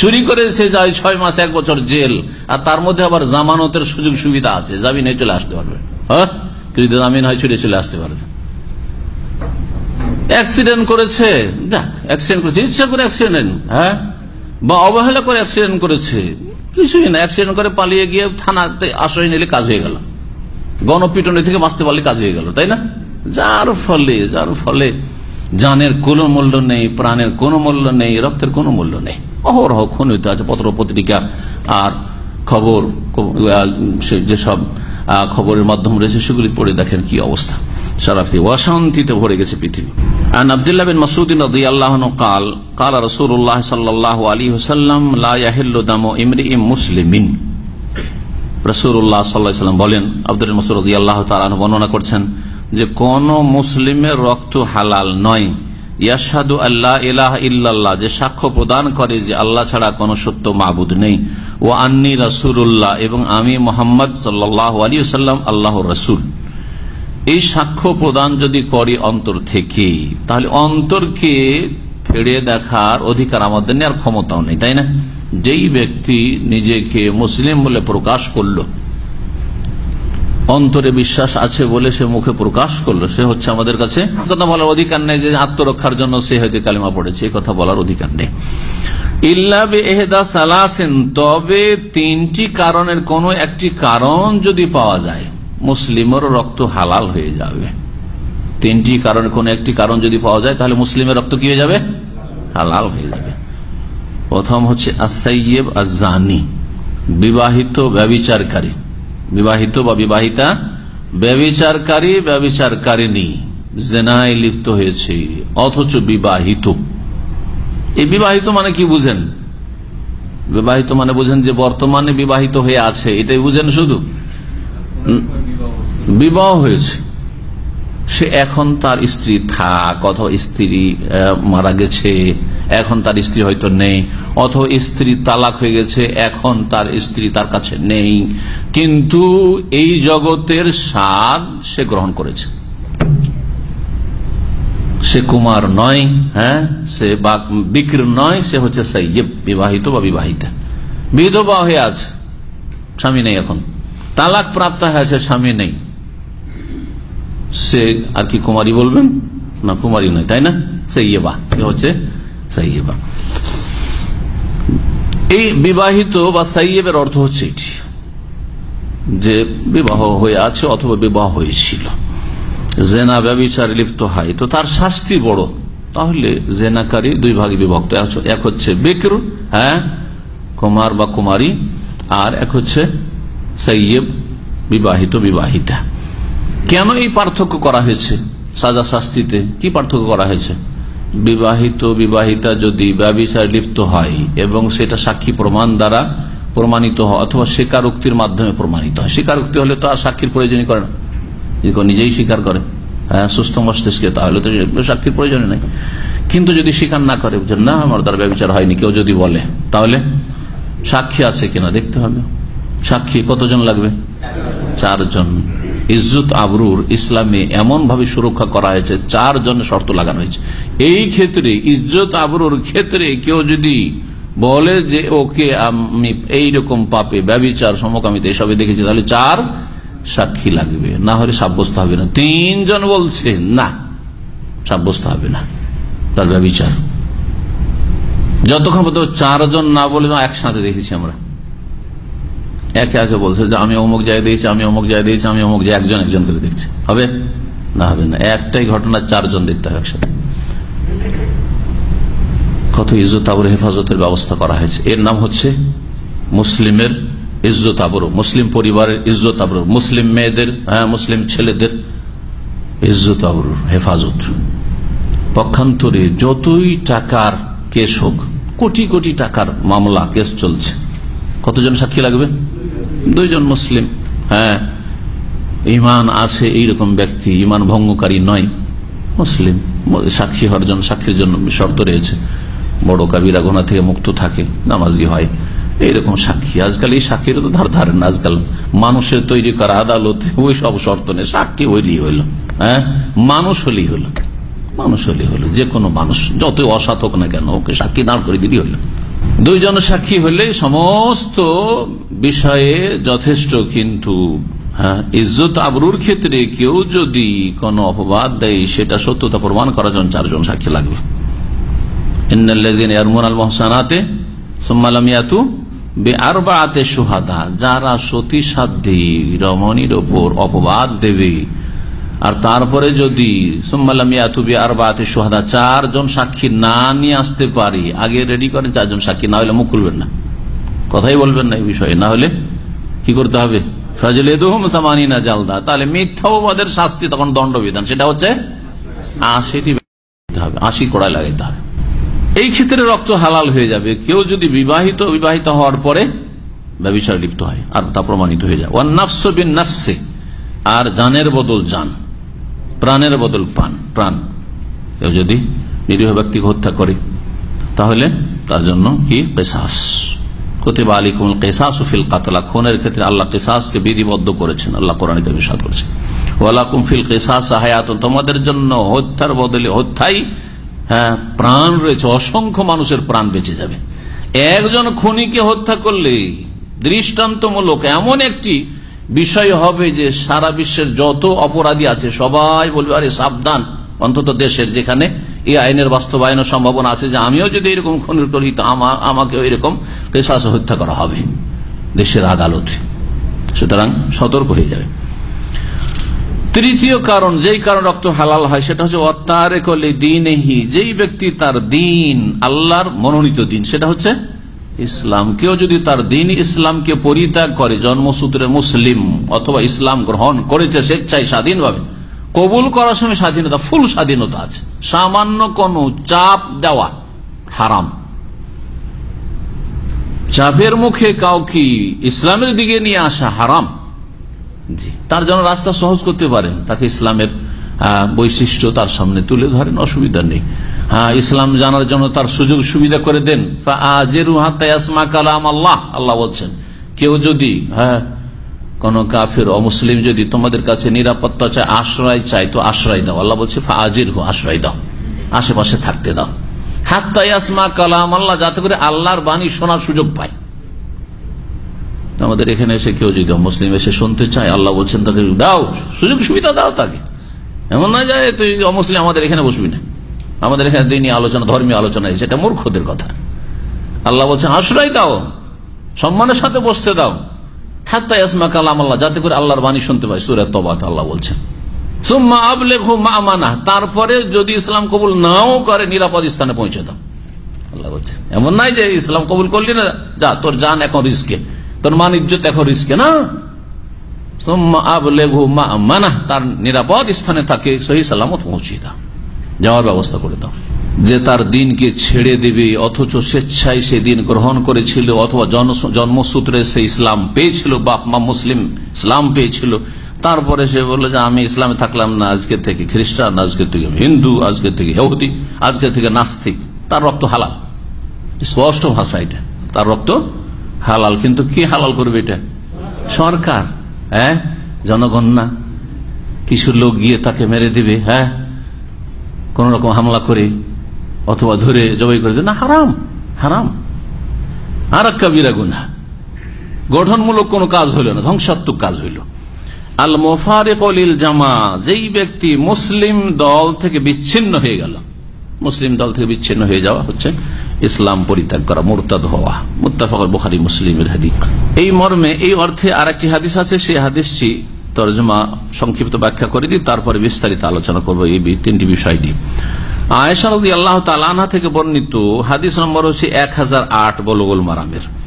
S3: চুরি করেছে যাই ছয় মাস এক বছর জেল আর তার মধ্যে আবার জামানতের সুযোগ সুবিধা আছে জামিনে চলে আসতে পারবে। হ্যাঁ জামিন হয় ছুটে চলে আসতে পারবে। অ্যাক্সিডেন্ট করেছে অ্যাক্সিডেন্ট করেছে ইচ্ছা করে অ্যাক্সিডেন্ট হ্যাঁ বা অবহেলা করে অ্যাক্সিডেন্ট করেছে কিছুই না অ্যাক্সিডেন্ট করে পালিয়ে গিয়ে থানাতে আশ্রয় নিলে কাজ হয়ে গেল। গণপিটনে থেকে বাঁচতে পারলে কাজ হয়ে গেল, তাই না? যার ফলে যার ফলে জানের কোনো মূল্য নেই, প্রাণের কোনো মূল্য নেই, রক্তের কোনো মূল্য নেই। অহরহ খুন হইতে আছে, পত্র, পত্রিকা আর খবর যেসব খবরের মাধ্যম রয়েছে, সেগুলি পড়ে দেখেন কি অবস্থা। সারা অশান্তিতে ভরে গেছে পৃথিবী। আন আব্দুল্লাহ বিন মাসুদিন রাদিয়াল্লাহু আনহু قال قال رسول الله صلى الله عليه وسلم لا يحل دم امرئ مسلم রসুল্লাহ সাল্লাম বলেন আব্দুল মসুর আল্লাহ তালান বর্ণনা করছেন যে কোন মুসলিমের রক্ত হালাল নয় ইয়াসাদু আল্লাহ ইলাহ ইল্লাল্লাহ যে সাক্ষ্য প্রদান করে যে আল্লাহ ছাড়া কোন সত্য মাবুদ নেই ও আন্নি রসুল্লাহ এবং আমি মোহাম্মদ সাল্লাহ আলী সাল্লাম আল্লাহ রসুল এই সাক্ষ্য প্রদান যদি করি অন্তর থেকে তাহলে অন্তরকে ফেড়ে দেখার অধিকার আমাদের নেই, আর ক্ষমতাও নেই, তাই না? যেই ব্যক্তি নিজেকে মুসলিম বলে প্রকাশ করল, অন্তরে বিশ্বাস আছে বলে সে মুখে প্রকাশ করল, সে হচ্ছে আমাদের কাছে কথা বলার অধিকার নেই, যে আত্মরক্ষার জন্য সে হয়তো কালিমা পড়েছে কথা বলার অধিকার নেই। ইল্লা তবে তিনটি কারণের কোন একটি কারণ যদি পাওয়া যায় মুসলিমের রক্ত হালাল হয়ে যাবে। তিনটি কারণের কোন একটি কারণ যদি পাওয়া যায়, তাহলে মুসলিমের রক্ত কি হয়ে যাবে? হালাল হয়ে যাবে। প্রথম হচ্ছে আসাইয়েব আজানি বিবাহিত ব্যবিচারকারী। বিবাহিত বা বিবাহিতা, ব্যবিচারকারী ব্যবিচারকারিনী জেনায় লিপ্ত হয়েছে, অথচ বিবাহিত। এই বিবাহিত মানে কি বুঝেন? বিবাহিত মানে বুঝেন যে বর্তমানে বিবাহিত হয়ে আছে, এটাই বুঝেন শুধু? বিবাহ হয়েছে। সে এখন তার স্ত্রী থাক, অথবা স্ত্রী মারা গেছে, এখন তার স্ত্রী হয়তো নেই, অথবা স্ত্রী তালাক হয়ে গেছে, এখন তার স্ত্রী তার কাছে নেই। কিন্তু এই জগতের স্বাদ সে গ্রহণ করেছে। সে কুমার নয় হ্যাঁ? সে বা- বিক্র নয়, সে হচ্ছে সৈয়ব বিবাহিত বা বিবাহিতা। বিধবা হয়ে আছে, স্বামী নেই এখন। তালাক প্রাপ্ত হয়েছে স্বামী নেই। সে আর কি কুমারী বলবেন? না, কুমারী নয়, তাই না? সৈয়বা সে হচ্ছে সৈয়বা। এই বিবাহিত বা সাইয়েবের অর্থ হচ্ছে এটি, যে বিবাহ হয়ে আছে অথবা বিবাহ হয়েছিল। জেনা ব্যবচার লিপ্ত হয়, তো তার শাস্তি বড়। তাহলে জেনাকারী দুই ভাগে বিভক্ত এক হচ্ছে বিক্র হ্যাঁ কুমার বা কুমারী, আর এক হচ্ছে সৈয়ব, বিবাহিত, বিবাহিতা। কেন এই পার্থক্য করা হয়েছে? সাজা শাস্তিতে কি পার্থক্য করা হয়েছে? বিবাহিত, বিবাহিতা যদি ব্যবচার লিপ্ত হয় এবং সেটা সাক্ষী প্রমাণ দ্বারা প্রমাণিত হয়, অথবা স্বীকারোক্তির মাধ্যমে প্রমাণিত হয়। স্বীকারোক্তি হলে তো আর সাক্ষীর প্রয়োজনই করে না। নিজেই স্বীকার করে হ্যাঁ সুস্থ মস্তিষ্কে, তাহলে তো সাক্ষীর প্রয়োজন নেই। কিন্তু যদি স্বীকার না করে না, আমার দ্বারা ব্যবচার হয়নি কেউ যদি বলে, তাহলে সাক্ষী আছে কিনা দেখতে হবে। সাক্ষী কতজন লাগবে? চারজন। ইজ্জত আবরুর ইসলামে এমন ভাবে সুরক্ষা করা হয়েছে, চারজন শর্ত লাগানো হয়েছে। এই ক্ষেত্রে, ইজ্জত আবরুর ক্ষেত্রে কেউ যদি বলে যে, ওকে, আমি এইরকম পাপে ব্যবচার, সমকামিতে, এসবে দেখেছি, তাহলে চার সাক্ষী লাগবে। না হলে সাব্যস্ত হবে না। তিনজন বলছে, না, সাব্যস্ত হবে না তার ব্যবচার। যতক্ষণ চারজন না বলে, একসাথে দেখেছি আমরা। একে একে বলছে যে আমি অমুক জায়গায় দিয়েছি, আমি অমুক জায়গায় দিয়েছি, আমি অমুক জায়গায় একজন একজন করে দেখছি হবে? না হবে না। একটাই ঘটনা চারজন দেখতে হবে একসাথে। কত ইজ্জত আবর হেফাজতের ব্যবস্থা করা হয়েছে। এর নাম হচ্ছে মুসলিমের ইজ্জত আবর, মুসলিম পরিবারের ইজ্জত আবর, মুসলিম মেয়েদের হ্যাঁ মুসলিম ছেলেদের ইজ্জত আবর হেফাজত। পক্ষান্তরে যতই টাকার কেস হোক, কোটি কোটি টাকার মামলা, কেস চলছে। কতজন সাক্ষী লাগবে? দুইজন মুসলিম হ্যাঁ ইমান আছে এইরকম ব্যক্তি ইমান ভঙ্গকারী নয়। মুসলিম, সাক্ষী হওয়ার জন্য, সাক্ষীর জন্য শর্ত রয়েছে। বড় কাবিরা গোনা থেকে মুক্ত থাকে, নামাজি হয়। এইরকম সাক্ষী। আজকাল এই সাক্ষীর তো ধার ধারেন আজকাল মানুষের তৈরি করা আদালতে, ওই সব শর্ত নেই। সাক্ষী হইলেই হইল হ্যাঁ মানুষ হলেই হলো। মানুষ হলেই হলো, যে কোনো মানুষ যত অসাধক না কেন, ওকে সাক্ষী দাঁড় করে দিলেই হলো। দুইজন সাক্ষী হলে সমস্ত বিষয়ে যথেষ্ট, কিন্তু হ্যাঁ ইজ্জত আবরুর ক্ষেত্রে কেউ যদি কোনো অপবাদ দেয়, সেটা সত্যতা প্রমাণ করার জন্য চারজন সাক্ষী লাগবে। যারা সতী সাধ্যী রমণীর ওপর অপবাদ দেবে আর তারপরে যদি সোহাদা চারজন সাক্ষী না নিয়ে আসতে পারি, আগে রেডি করেন, চারজন সাক্ষী না হলে মুখ খুলবেন না। কথাই বলবেন না এই বিষয়ে। না হলে কি করতে হবে? ফাজলে দোহম সামানি না জালদা। তাহলে মিথ্যাবাদের শাস্তি তখন দণ্ডবিধান। সেটা হচ্ছে আশিটি হবে, আশি কড়াই লাগাইতে হবে। এই ক্ষেত্রে রক্ত হালাল হয়ে যাবে। কেউ যদি বিবাহিত বিবাহিত হওয়ার পরে ব্যবসায় লিপ্ত হয়, আর তা প্রমাণিত হয়ে যায়। ওয়ান নাফসে, আর জানের বদল জান। প্রাণের বদল প্রাণ প্রাণ। কেউ যদি নিরীহ ব্যক্তিকে হত্যা করে, তাহলে তার জন্য কি? পেশাস ক্ষেত্রে আল্লাহ বিধিবদ্ধ করেছেন। আল্লাহ তোমাদের জন্য হত্যার বদলে হ্যাঁ প্রাণ রয়েছে। অসংখ্য মানুষের প্রাণ বেঁচে যাবে। একজন খুনিকে হত্যা করলে দৃষ্টান্তমূলক এমন একটি বিষয় হবে যে সারা বিশ্বের যত অপরাধী আছে, সবাই বলবে, আরে সাবধান, অন্তত দেশের যেখানে এই আইনের বাস্তবায়নের সম্ভাবনা আছে যে আমিও যদি এরকম খুনের করি, তো আমাকেও এরকম কেসাস হত্যা করা হবে দেশের আদালত। সুতরাং সতর্ক হয়ে যাবে। তৃতীয় কারণ, যেই কারণ রক্ত হালাল হয়, সেটা হচ্ছে অত্যারে করলে দিনহি যেই ব্যক্তি তার দিন, আল্লাহর মনোনীত দিন, সেটা হচ্ছে ইসলাম কেউ যদি তার দিন ইসলামকে পরিত্যাগ করে, জন্মসূত্রে মুসলিম অথবা ইসলাম গ্রহণ করেছে স্বেচ্ছায় স্বাধীনভাবে, কবুল করার সময় স্বাধীনতা, ফুল স্বাধীনতা আছে। সামান্য কোন চাপ দেওয়া হারাম। চাপের মুখে কাউকে ইসলামের দিকে নিয়ে আসা হারাম। জি, তার জন্য রাস্তা সহজ করতে পারেন, তাকে ইসলামের বৈশিষ্ট্য তার সামনে তুলে ধরেন, অসুবিধা নেই। হ্যাঁ ইসলাম জানার জন্য তার সুযোগ সুবিধা করে দেন। আল্লাহ আল্লাহ বলছেন, কেউ যদি হ্যাঁ কোন কাফের, অমুসলিম যদি তোমাদের কাছে নিরাপত্তা চায়, আশ্রয় চায়, তো আশ্রয় দাও। আল্লাহ বলছে আজির হু আশ্রয় দাও। আশেপাশে থাকতে দাও। হাত্তাইয়াসমা কালাম আল্লাহ, যাতে করে আল্লাহর বাণী শোনার সুযোগ পায়। আমাদের এখানে এসে কেউ যদি মুসলিম এসে শুনতে চায়, আল্লাহ বলছেন তাকে দাও, সুযোগ সুবিধা দাও তাকে। এমন না যায় তুই অমুসলিম, আমাদের এখানে বসবি না। আমাদের এখানে দিনই আলোচনা, ধর্মীয় আলোচনা সেটা মূর্খদের কথা। আল্লাহ বলছেন, আশ্রয় দাও, সম্মানের সাথে বসতে দাও। যাতে করে বাণী শুনতে আল্লাহ বলছেন। মানা তারপরে যদি ইসলাম কবুল নাও করে, নিরাপদ স্থানে পৌঁছে দাও। আল্লাহ বলছে এমন নাই যে ইসলাম কবুল করলি না, যা, তোর যান এখন রিস্কে, তোর মান ইজ্জত এখন রিস্কে, না? তার নিরাপদ স্থানে তাকে সহি সালামত পৌঁছিয়ে দাও। যাওয়ার ব্যবস্থা করে দাও। যে তার দিনকে ছেড়ে দেবে, অথচ স্বেচ্ছায় সে দিন গ্রহণ করেছিল, অথবা জন্মসূত্রে সে ইসলাম পেয়েছিল, বাপ মা মুসলিম ইসলাম পেয়েছিল। তারপরে সে বলল যে, আমি ইসলামে থাকলাম না, আজকে থেকে খ্রিস্টান, আজকে থেকে হিন্দু, আজকে থেকে হেউদি আজকে থেকে নাস্তিক। তার রক্ত হালাল। স্পষ্ট ভাষা এটা। তার রক্ত হালাল। কিন্তু কি হালাল করবে এটা? সরকার। হ্যাঁ? জনগণ না। কিছু লোক গিয়ে তাকে মেরে দিবে হ্যাঁ? কোন রকম হামলা করে অথবা ধরে জবাই করে না, হারাম হারাম। আর এক কাবিরা গুনা গঠনমূলক কোন কাজ হইল না, ধ্বংসাত্মক কাজ হইল। আল মোফারেক জামা যেই ব্যক্তি মুসলিম দল থেকে বিচ্ছিন্ন হয়ে গেল মুসলিম দল থেকে বিচ্ছিন্ন হয়ে যাওয়া হচ্ছে। ইসলাম পরিত্যাগ করা, মোরতাদ হওয়া। মুতাফাকর বুখারি মুসলিমের হাদিস। এই মর্মে, এই অর্থে আর একটি হাদিস আছে, সেই হাদিসটি তর্জমা সংক্ষিপ্ত ব্যাখ্যা করে দিই, তারপরে বিস্তারিত আলোচনা করব এই তিনটি বিষয় নিয়ে। আয়সা রদি আল্লাহ তালানা থেকে বর্ণিত হাদিস নম্বর হচ্ছে এক হাজার আট বলগুল মারামের।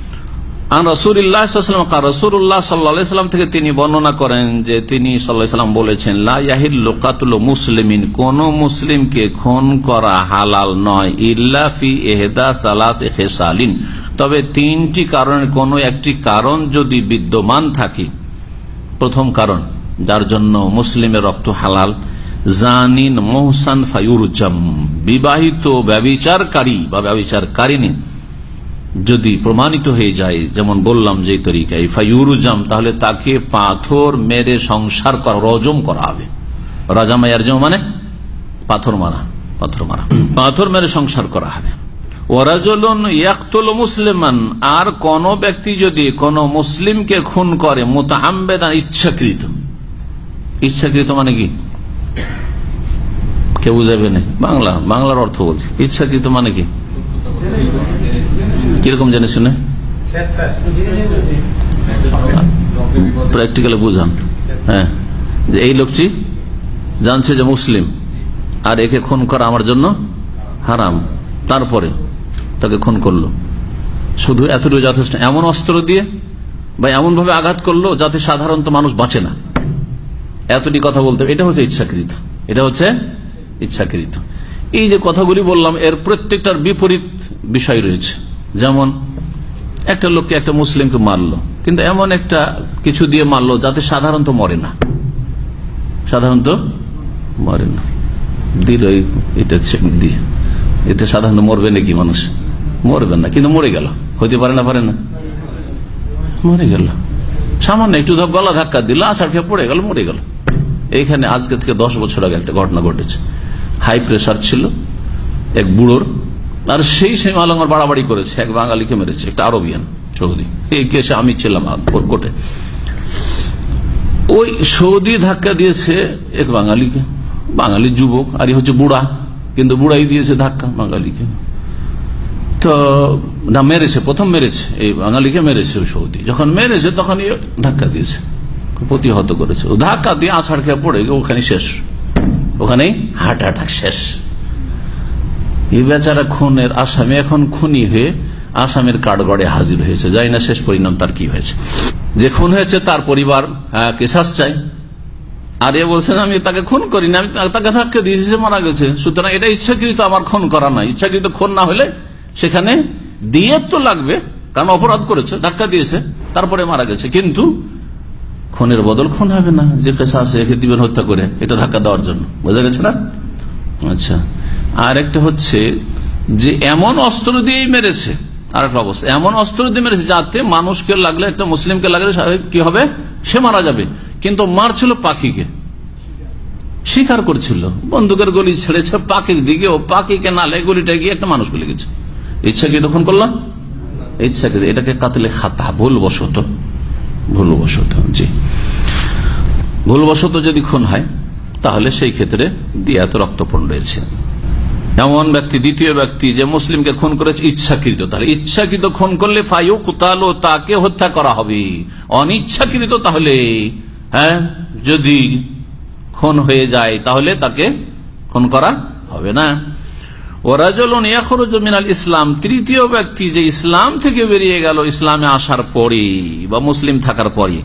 S3: রসুল্লাহ থেকে তিনি বর্ণনা করেন যে তিনি সাল্লাম বলেছেন লাহিল্লাতুল মুসলিমিন কোন মুসলিমকে খুন করা হালাল নয় ইল্লাফি এহেদা সালাস এহসালিন তবে তিনটি কারণের কোন একটি কারণ যদি বিদ্যমান থাকে, প্রথম কারণ, যার জন্য মুসলিমের রক্ত হালাল। জানিন মোহসান ফায়ুরজাম, বিবাহিত ব্যবিচারকারী বা ব্যবিচারকারিনী যদি প্রমাণিত হয়ে যায়, যেমন বললাম যে তরিকায় ফাইউরুজাম তাহলে তাকে পাথর মেরে সংসার করা, রজম করা হবে। রাজামায়ার জম মানে পাথর মারা পাথর মারা। পাথর মেরে সংসার করা হবে। মুসলিমান, আর কোন ব্যক্তি যদি কোন মুসলিমকে খুন করে মোতা আম্বেদান ইচ্ছাকৃত। ইচ্ছাকৃত মানে কি? কেউ বুঝাবে না। বাংলা, বাংলার অর্থ বলছি। ইচ্ছাকৃত মানে কি? কীরকম জানি শুনে? প্র্যাকটিক্যালি বুঝান। হ্যাঁ। যে এই লোকটি জানছে যে মুসলিম, আর একে খুন করা আমার জন্য হারাম। তারপরে তাকে খুন করল। শুধু এতটুকু যথেষ্ট। এমন অস্ত্র দিয়ে বা এমন ভাবে আঘাত করল যাতে সাধারণত মানুষ বাঁচে না। এতটি কথা বলতে এটা হচ্ছে ইচ্ছাকৃত। এটা হচ্ছে ইচ্ছাকৃত। এই যে কথাগুলি বললাম, এর প্রত্যেকটার বিপরীত বিষয় রয়েছে। যেমন, একটা লোককে একটা মুসলিমকে মারলো, কিন্তু এমন একটা কিছু দিয়ে মারলো যাতে সাধারণত মরে না। সাধারণত মরে না। দিল এটা দিয়ে। এতে সাধারণত মরবে নাকি মানুষ? মরবে না, কিন্তু মরে গেল। হইতে পারে না পারে না। মরে গেল। সামান্য একটু গলা ধাক্কা দিল, আছাড় খেয়ে পড়ে গেল, মরে গেল। এইখানে আজকে থেকে দশ বছর আগে একটা ঘটনা ঘটেছে। হাই প্রেশার ছিল, এক বুড়োর আর সেই সেই মালঙ্গর বাড়াবাড়ি করেছে। এক বাঙালিকে মেরেছে, একটা আরবিয়ান সৌদি। এই কেসে আমি ছিলাম কোর্টে। ওই সৌদি ধাক্কা দিয়েছে এক বাঙালিকে। বাঙালি যুবক, আর হচ্ছে বুড়া, কিন্তু বুড়াই দিয়েছে ধাক্কা বাঙালিকে। তো, না, মেরেছে, প্রথম মেরেছে, এই বাঙালিকে মেরেছে সৌদি। যখন মেরেছে, তখন ধাক্কা দিয়েছে। প্রতিহত করেছে। ধাক্কা দিয়ে আষাঢ় খেয়ে পড়ে ওখানে শেষ। ওখানেই হার্ট অ্যাটাক শেষ। বেচারা খুনের আসামি এখন খুনি হয়ে আসামের কাঠগড়ে হাজির হয়েছে। যাই না শেষ পরিণাম তার কি হয়েছে। যে খুন হয়েছে তার পরিবার কেসাস চাই। আর এ বলছেন আমি তাকে খুন করি না, আমি তাকে ধাক্কা দিয়েছি, সে মারা গেছে। সুতরাং এটা ইচ্ছাকৃত আমার খুন করা না। ইচ্ছাকৃত খুন না হলে সেখানে দিয়ে তো লাগবে, কারণ অপরাধ করেছে, ধাক্কা দিয়েছে, তারপরে মারা গেছে। কিন্তু খুনের বদল খুন হবে না, যে কেসাস একে দিবেন হত্যা করে, এটা ধাক্কা দেওয়ার জন্য। বোঝা গেছে না? আচ্ছা। আর একটা হচ্ছে যে এমন অস্ত্র দিয়েই মেরেছে। আর একটা অবস্থা। এমন অস্ত্র দিয়ে মেরেছে যাতে মানুষকে লাগলে, একটা মুসলিমকে লাগলে কি হবে? সে মারা যাবে। কিন্তু মারছিল পাখিকে। শিকার করছিল। বন্দুকের গলি ছেড়েছে পাখির দিকে। ও পাখিকে নালে গলিটা গিয়ে একটা মানুষকে লেগেছে ইচ্ছা কি তখন করলাম? ইচ্ছা কি এটাকে কাতলে খাতা। ভুল বসত ভুল বসত জি। ভুলবশত যদি খুন হয়, তাহলে সেই ক্ষেত্রে দিয়াত রক্তপণ রয়েছে। এমন ব্যক্তি, দ্বিতীয় ব্যক্তি যে মুসলিমকে খুন করেছে ইচ্ছাকৃত। তাহলে ইচ্ছাকৃত খুন করলে ফাইও কুতালো, তাকে হত্যা করা হবে। অনিচ্ছাকৃত তাহলে হ্যাঁ যদি খুন হয়ে যায়, তাহলে তাকে খুন করা হবে না। ইসলাম। তৃতীয় ব্যক্তি যে ইসলাম থেকে বেরিয়ে গেল, ইসলামে আসার পরে বা মুসলিম থাকার পরে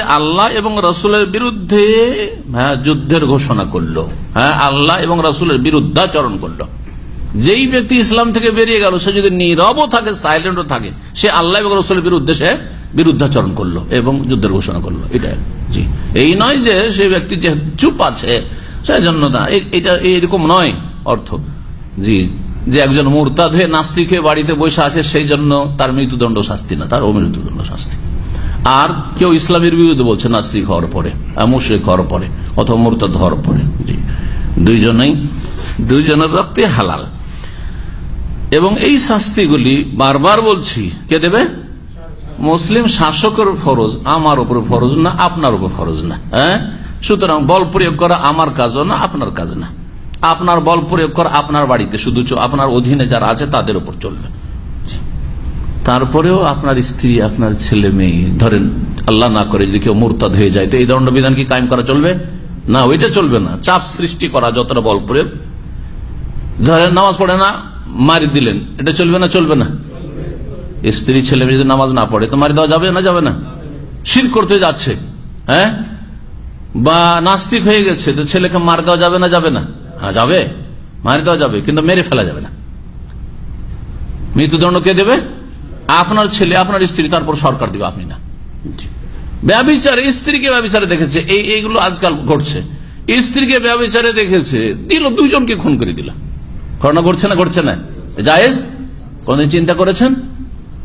S3: আল্লাহ এবং রসুলের বিরুদ্ধে হ্যাঁ যুদ্ধের ঘোষণা করল। হ্যাঁ আল্লাহ এবং রসুলের বিরুদ্ধাচরণ করল। যেই ব্যক্তি ইসলাম থেকে বেরিয়ে গেল, সে যদি নীরবও থাকে, সাইলেন্টও থাকে, সে আল্লাহ এবং রসুলের বিরুদ্ধে সে বিরুদ্ধাচরণ করল এবং যুদ্ধের ঘোষণা করল। এটা, জি। এই নয় যে সে ব্যক্তি যে চুপ আছে সেই জন্য না। এটা এরকম নয় অর্থ। জি। যে একজন মুরতাদ হয়ে নাস্তিক হয়ে বাড়িতে বসে আছে, সেই জন্য তার মৃত্যুদণ্ড শাস্তি না, তার অমৃত্যুদণ্ড শাস্তি। আর কেউ ইসলামের বিরুদ্ধে বলছে নাস্তিক হওয়ার পরে মুশ্রিক হওয়ার পরে, অথবা মুরতাদ হওয়ার পরে। দুইজনেই, দুইজনের রক্তে হালাল। এবং এই শাস্তিগুলি বারবার বলছি, কে দেবে? মুসলিম শাসকের ফরজ, আমার উপর ফরজ না, আপনার উপর ফরজ না হ্যাঁ? সুতরাং বল প্রয়োগ করা আমার কাজও না, আপনার কাজ না। আপনার বল প্রয়োগ করা আপনার বাড়িতে, শুধু আপনার অধীনে যারা আছে তাদের উপর চলবে। তারপরেও আপনার স্ত্রী, আপনার ছেলে মেয়ে, ধরেন আল্লাহ না করে যদি কেউ মুরতাদ হয়ে যায়, তো এই দণ্ডবিধান কি কায়েম করা চলবে? না, ওইটা চলবে না। চাপ সৃষ্টি করা যতটা বল প্রয়োগ ধরেন নামাজ পড়ে না, মারি দিলেন। এটা চলবে না চলবে না। স্ত্রী, ছেলে মেয়ে যদি নামাজ না পড়ে, তো মারি দেওয়া যাবে না যাবে না। শির করতে যাচ্ছে হ্যাঁ? বা নাস্তিক হয়ে গেছে, তো ছেলেকে মার দেওয়া যাবে না যাবে না। হ্যাঁ যাবে? মারি দেওয়া যাবে, কিন্তু মেরে ফেলা যাবে না। মৃত্যুদণ্ড কে দেবে? আপনার ছেলে, আপনার স্ত্রী, তারপর সরকার দিবে, আপনি না। ব্যবচারে স্ত্রীকে ব্যবচারে দেখেছে, এই, এইগুলো আজকাল ঘটছে। স্ত্রীকে ব্যবচারে দেখেছে, দিল, দুজনকে খুন করে দিল। ঘটনা ঘটছে না ঘটছে না? জায়েজ? কোনদিন চিন্তা করেছেন?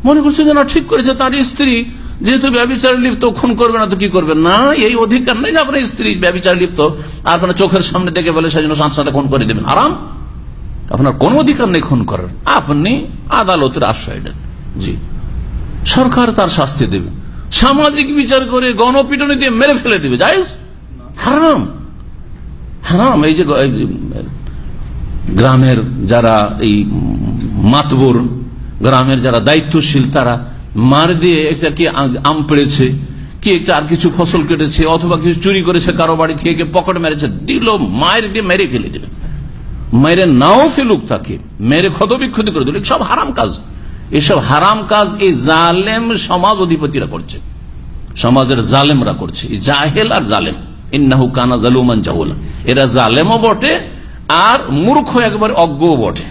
S3: মনে করছে যে না, ঠিক করেছে, তার স্ত্রী যেহেতু ব্যবচারে লিপ্ত খুন করবে না তো কি করবে? না এই অধিকার নেই যে আপনার স্ত্রী ব্যবচারে লিপ্ত আপনার চোখের সামনে দেখে বলে সেই জন্য সাথে সাথে খুন করে দেবেন। আরাম আপনার কোন অধিকার নেই খুন করার। আপনি আদালতের আশ্রয় দেন জি। সরকার তার শাস্তি দেবে। সামাজিক বিচার করে গণপিটনে দিয়ে মেরে ফেলে দেবে। জায়েজ? হারাম। হারাম। এই যে, গ্রামের যারা এই মাতবর গ্রামের যারা দায়িত্বশীল তারা মার দিয়ে একটা কি আম পেড়েছে, কি একটা আর কিছু ফসল কেটেছে, অথবা কিছু চুরি করেছে কারও বাড়ি থেকে পকেট মেরেছে, দিল, মায়ের দিয়ে মেরে ফেলে দিল। মেরে নাও ফেলুক তাকে মেরে ক্ষত বিক্ষতি করে দিল সব হারাম কাজ। এসব হারাম কাজ এই জালেম সমাজ অধিপতিরা করছে। সমাজের জালেমরা করছে জাহেল আর জালেম। ইন্নাহু জালুমান জাহুলা। এরা জালেমও বটে, আর মূর্খ একবার অজ্ঞও বটে।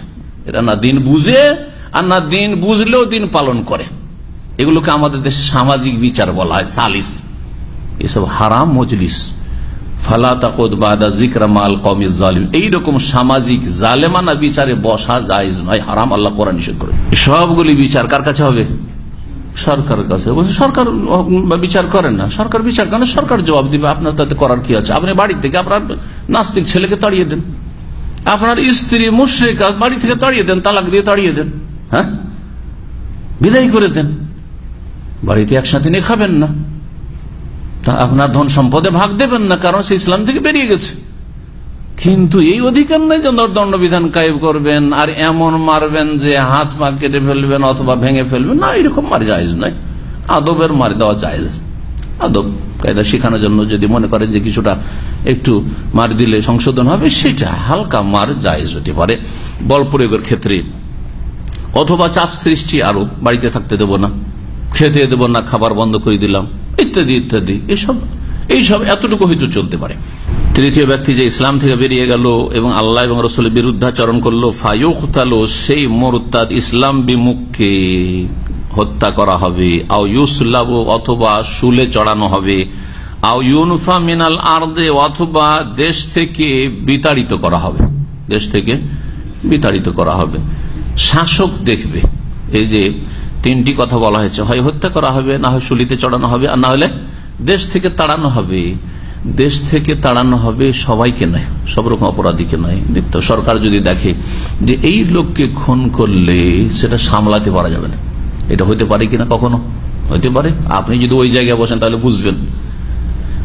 S3: এরা না দিন বুঝে, আর না দিন বুঝলেও দিন পালন করে। এগুলোকে আমাদের দেশে সামাজিক বিচার বলা হয়, সালিস। এসব হারাম মজলিস। সামাজিক জালেমানা বিচারে বসা হারাম। আল্লাহ করে সবগুলি বিচার কার কাছে হবে? সরকারের কাছে। সরকার বিচার না। সরকার বিচার সরকার জবাব দিবে। আপনার তাতে করার কি আছে? আপনি বাড়ি থেকে আপনার নাস্তিক ছেলেকে তাড়িয়ে দেন। আপনার স্ত্রী মুশ্রিক বাড়ি থেকে তাড়িয়ে দেন, তালাক দিয়ে তাড়িয়ে দেন। হ্যাঁ? বিদায় করে দেন। বাড়িতে একসাথে নিয়ে খাবেন না। তা আপনার ধন সম্পদে ভাগ দেবেন না, কারণ সে ইসলাম থেকে বেরিয়ে গেছে। কিন্তু এই অধিকার নেই যে দণ্ডবিধান কায়েব করবেন, আর এমন মারবেন যে হাত পা কেটে ফেলবেন অথবা ভেঙে ফেলবেন। না, এরকম মার জায়েজ নয় আদবের মার দেওয়া জায়েজ। আদব, কায়দা শেখানোর জন্য যদি মনে করেন যে কিছুটা একটু মার দিলে সংশোধন হবে, সেটা হালকা মার জায়েজ হতে পারে। বল প্রয়োগের ক্ষেত্রে, অথবা চাপ সৃষ্টি আরও বাড়িতে থাকতে দেব না। খেতে দেব না, খাবার বন্ধ করে দিলাম, ইত্যাদি ইত্যাদি। এসব, এইসব এতটুকু হয়তো চলতে পারে। তৃতীয় ব্যক্তি যে ইসলাম থেকে বেরিয়ে গেল এবং আল্লাহ এবং রসুলের বিরুদ্ধাচরণ করল, ফায়ুখতালো সেই মোরতাদ ইসলাম বিমুখকে হত্যা করা হবে। আও ইউসলাব অথবা শুলে চড়ানো হবে। আও ইউনফা মিনাল আর্দে অথবা দেশ থেকে বিতাড়িত করা হবে। দেশ থেকে বিতাড়িত করা হবে। শাসক দেখবে, এই যে তিনটি কথা বলা হয়েছে। হয় হত্যা করা হবে, না হয় শুলিতে চড়ানো হবে, আর না হলে দেশ থেকে তাড়ানো হবে। দেশ থেকে তাড়ানো হবে সবাইকে নয়, সব রকম অপরাধীকে নয়। দেখতে সরকার যদি দেখে যে এই লোককে খুন করলে সেটা সামলাতে পারা যাবে না। এটা হতে পারে কিনা কখনো? হতে পারে। আপনি যদি ওই জায়গায় বসেন তাহলে বুঝবেন।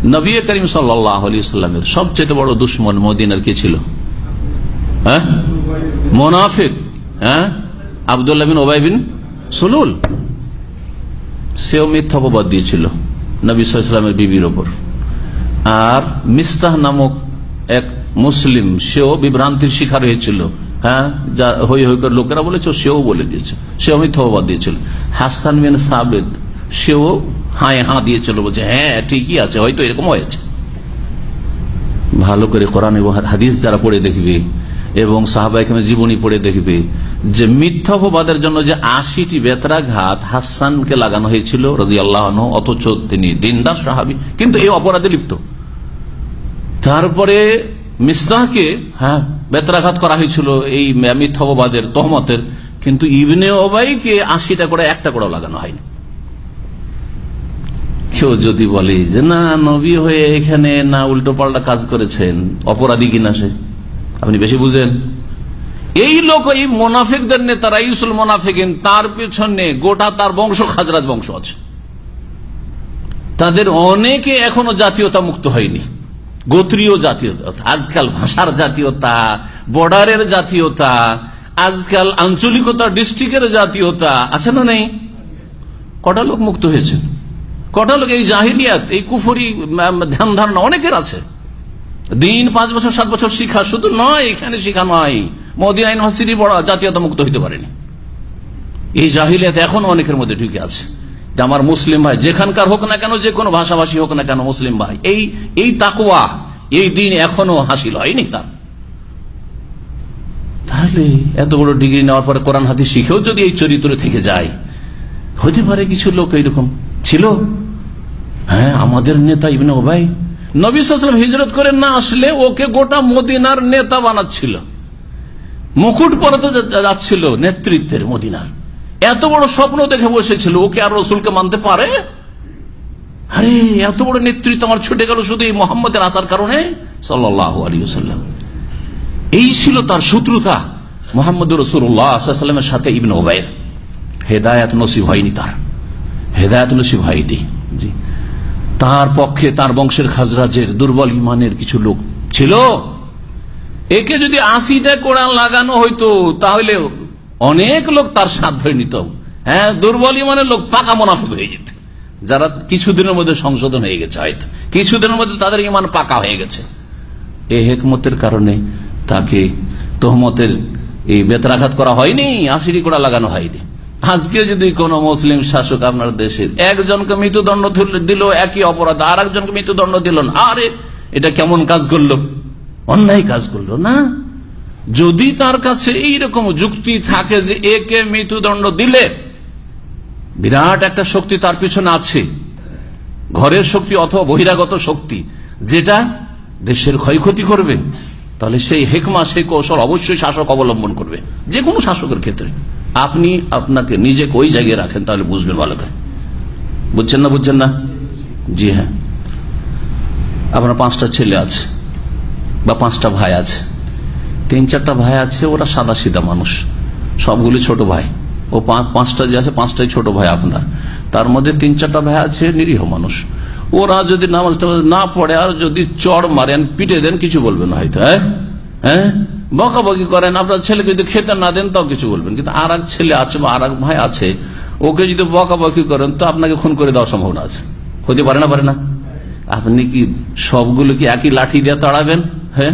S3: নবী করিম ইসলামের সবচেয়ে বড় দুশ্মন মদিনার কে ছিল? হ্যাঁ? মোনাফিক। হ্যাঁ? আবদুল্লাহ বিন ওবাই বিন সুলুল। সেও মিথ্যা অপবাদ দিয়েছিল নবী সাল্লামের বিবির ওপর। আর মিস্তাহ নামক এক মুসলিম, সেও বিভ্রান্তির শিকার হয়েছিল। হ্যাঁ যা হই হই করে লোকেরা বলেছে, সেও বলে দিয়েছে। সেও মিথ্যা অপবাদ দিয়েছিল। হাসান বিন সাবেদ, সেও হায় হাঁ দিয়েছিল, বলছে হ্যাঁ ঠিকই আছে, হয়তো এরকম হয়েছে। ভালো করে কোরআন এবং হাদিস যারা পড়ে দেখবে এবং সাহাবাহিকের জীবনী পড়ে দেখবে যে মিথ্যাপবাদের জন্য যে আশিটি বেতরাঘাত হাসানকে লাগানো হয়েছিল রাজি আল্লাহ অথচ তিনি দিনদার সাহাবি, কিন্তু এই অপরাধে লিপ্ত। তারপরে মিসরাহকে হ্যাঁ বেতরাঘাত করা হয়েছিল এই মিথ্যাপবাদের তহমতের, কিন্তু ইবনে ওবাইকে আশিটা করে একটা করে লাগানো হয়নি। কেউ যদি বলে, যে না, নবী হয়ে এখানে না উল্টো পাল্টা কাজ করেছেন, অপরাধী কিনা সে? আপনি বেশি বুঝেন। এই লোক, এই মোনাফিকদের নেতারা ইউসুল মোনাফিকিন, তার পেছনে গোটা তার বংশ খাজরাজ বংশ আছে। তাদের অনেকে এখনও জাতীয়তা মুক্ত হয়নি। গোত্রীয় জাতীয়তা, আজকাল ভাষার জাতীয়তা, বর্ডারের জাতীয়তা, আজকাল আঞ্চলিকতা, ডিস্ট্রিক্টের জাতীয়তা, আছে না নেই? কটা লোক মুক্ত হয়েছে? কটা লোক, এই জাহিলিয়াত, এই কুফরি ধ্যান ধারণা অনেকের আছে। দিন পাঁচ বছর, সাত বছর শিখা, শুধু নয়, এখানে শিখা নয়। মোদিনা ইউনিভার্সিটি বড়, জাতীয়তা মুক্ত হইতে পারেনি। এই জাহিলিয়াত এখনও অনেকের মধ্যে ঢুকে আছে যে আমার মুসলিম ভাই, যেখানকার হোক না কেন, যে কোনো ভাষাভাষী হোক না কেন মুসলিম ভাই, এই এই তাকুয়া এই দিন এখনও হাসিল হয়নি তার। তাহলে এত বড় ডিগ্রি নেওয়ার পরে কোরআন হাতি শিখেও যদি এই চরিত্র থেকে যায় হতে পারে কিছু লোক এইরকম ছিল? হ্যাঁ আমাদের নেতা ইবনে ওবাই নবী সাল্লাম হিজরত করে না আসলে ওকে গোটা মদিনার নেতা বানাচ্ছিল। মুকুট পরাতে যাচ্ছিল নেতৃত্বের মদিনার। এত বড় স্বপ্ন দেখে বসেছিল, ওকে আর রসুলকে মানতে পারে? আরে, এত বড় নেতৃত্ব আমার ছুটে গেল শুধু এই মোহাম্মদের আসার কারণে সাল্লাহ এই ছিল তার শত্রুতা মোহাম্মদ রসুল্লাহামের সাথে ইবন ওবায়ের হেদায়ত নসিব হয়নি তার। হেদায়ত নসিব হয়নি। তার পক্ষে তার বংশের খাজরাজের দুর্বল ইমানের কিছু লোক ছিল। একে যদি আশিটা কোরআন লাগানো হইতো, তাহলে অনেক লোক তার সাথ ধরে নিত। হ্যাঁ দুর্বল ইমানের লোক পাকা মোনাফিক হয়ে যেত। যারা কিছুদিনের মধ্যে সংশোধন হয়ে গেছে, হয়তো। কিছুদিনের মধ্যে তাদের ইমান পাকা হয়ে গেছে। এই হেকমতের কারণে তাকে তোহমতের এই বেতরাঘাত করা হয়নি আশিটি কোড়া লাগানো হয়নি। আজকে যদি কোন মুসলিম শাসক আপনার দেশের একজনকে মৃত্যুদণ্ড দিল, একই অপরাধ আর একজনকে মৃত্যুদণ্ড দিল না, আরে, এটা কেমন কাজ করল? অন্যায় কাজ করল, না? যদি তার কাছে এইরকম যুক্তি থাকে যে একে মৃত্যুদণ্ড দিলে, বিরাট একটা শক্তি তার পিছনে আছে। ঘরের শক্তি অথবা বহিরাগত শক্তি, যেটা দেশের ক্ষয়ক্ষতি করবে, তাহলে সেই হেকমা, সেই কৌশল অবশ্যই শাসক অবলম্বন করবে, যে কোনো শাসকের ক্ষেত্রে। আপনি আপনাকে নিজেকে ওই জায়গায় রাখেন, তাহলে বুঝবেন ভালো করে। বুঝছেন না বুঝছেন না? জি হ্যাঁ। আপনার পাঁচটা ছেলে আছে। বা পাঁচটা ভাই আছে। তিন, চারটা ভাই আছে, ওরা সাদা সিধা মানুষ। সবগুলি ছোট ভাই। ও পাঁচটা যে আছে, পাঁচটাই ছোট ভাই আপনার। তার মধ্যে তিন, চারটা ভাই আছে, নিরীহ মানুষ। ওরা যদি নামাজ টামাজ না পড়ে, আর যদি চড় মারেন, পিটে দেন, কিছু বলবেন হয়তো হ্যাঁ? হ্যাঁ? বকাবকি করেন, আপনার ছেলেকে যদি খেতে না দেন, তাও কিছু বলবেন। কিন্তু আর ছেলে আছে বা আর ভাই আছে, ওকে যদি বকাবকি করেন, তো আপনাকে খুন করে দেওয়ার সম্ভাবনা আছে। হতে পারে না পারে না? আপনি কি সবগুলো কি একই লাঠি দিয়ে তাড়াবেন? হ্যাঁ?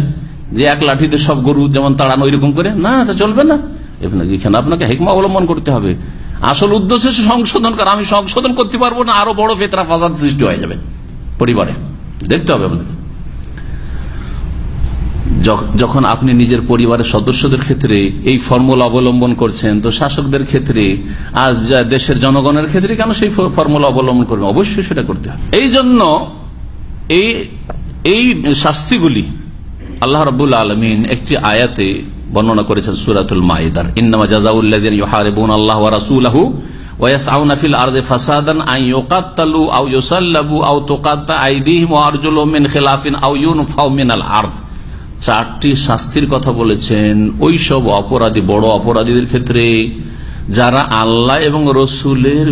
S3: যে এক লাঠিতে সব গরু যেমন তাড়ানো ওইরকম করে, না, তা চলবে না। এখানে আপনাকে হেকমা অবলম্বন করতে হবে। আসল উদ্দেশ্য সংশোধন করা। আমি সংশোধন করতে পারব না, আরও বড় ফেতরা ফাজাদ সৃষ্টি হয়ে যাবে পরিবারে। দেখতে হবে আপনাকে যখন আপনি নিজের পরিবারের সদস্যদের ক্ষেত্রে এই ফর্মুলা অবলম্বন করছেন, তো শাসকদের ক্ষেত্রে, আর দেশের জনগণের ক্ষেত্রে কেন সেই ফর্মুলা অবলম্বন করবেন? অবশ্যই সেটা করতে হবে। এই জন্য এই এই শাস্তিগুলি আল্লাহ রবুল আলমিন একটি আয়াতে বর্ণনা করেছেন সুরাতুল মাইদার, ইন্নামা ইউহারিবুনা আল্লাহ ওয়া রাসূলাহু ফাসাদান চারটি শাস্তির কথা বলেছেন ওই সব অপরাধী, বড় অপরাধীদের ক্ষেত্রে যারা আল্লাহ এবং রসুলের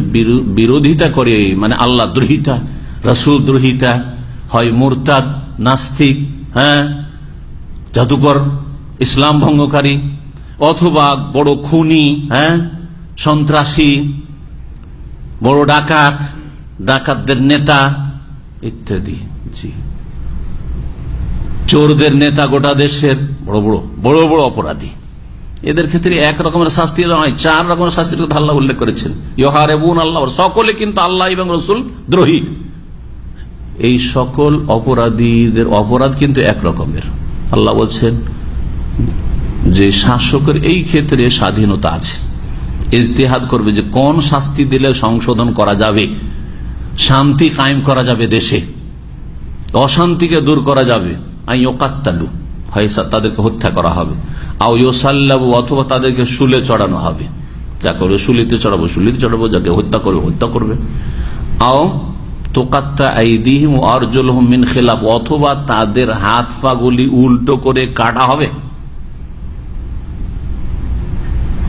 S3: বিরোধিতা করে মানে আল্লাহ দ্রোহিতা, রসুল দ্রোহিতা, হয় মুরতাদ, নাস্তিক হ্যাঁ? জাদুকর, ইসলাম ভঙ্গকারী, অথবা বড় খুনি হ্যাঁ? সন্ত্রাসী, বড় ডাকাত, ডাকাতদের নেতা, ইত্যাদি। জি। চোরদের নেতা গোটা দেশের বড় বড় বড় বড় অপরাধী। এদের ক্ষেত্রে এক রকমের শাস্তি নয় চার রকমের শাস্তির কথা আল্লাহ উল্লেখ করেছেন ইহার এবং আল্লাহ সকলে কিন্তু আল্লাহ এবং রসুল দ্রোহী। এই সকল অপরাধীদের অপরাধ কিন্তু এক রকমের। আল্লাহ বলছেন যে শাসকের এই ক্ষেত্রে স্বাধীনতা আছে। ইজতেহাদ করবে যে কোন শাস্তি দিলে সংশোধন করা যাবে? শান্তি কায়েম করা যাবে দেশে। অশান্তিকে দূর করা যাবে। আই ওকাত্তালু হয় তাদেরকে হত্যা করা হবে। আও ইসাল্লাবু অথবা তাদেরকে শুলে চড়ানো হবে। যা করবে শুলিতে চড়াবো শুলিতে চড়াবো, যাকে হত্যা করবে হত্যা করবে। আও তোকাত্তা আইদিহিম আরজুলহুম মিন খেলাফ, অথবা তাদের হাত পাগুলি উল্টো করে কাটা হবে।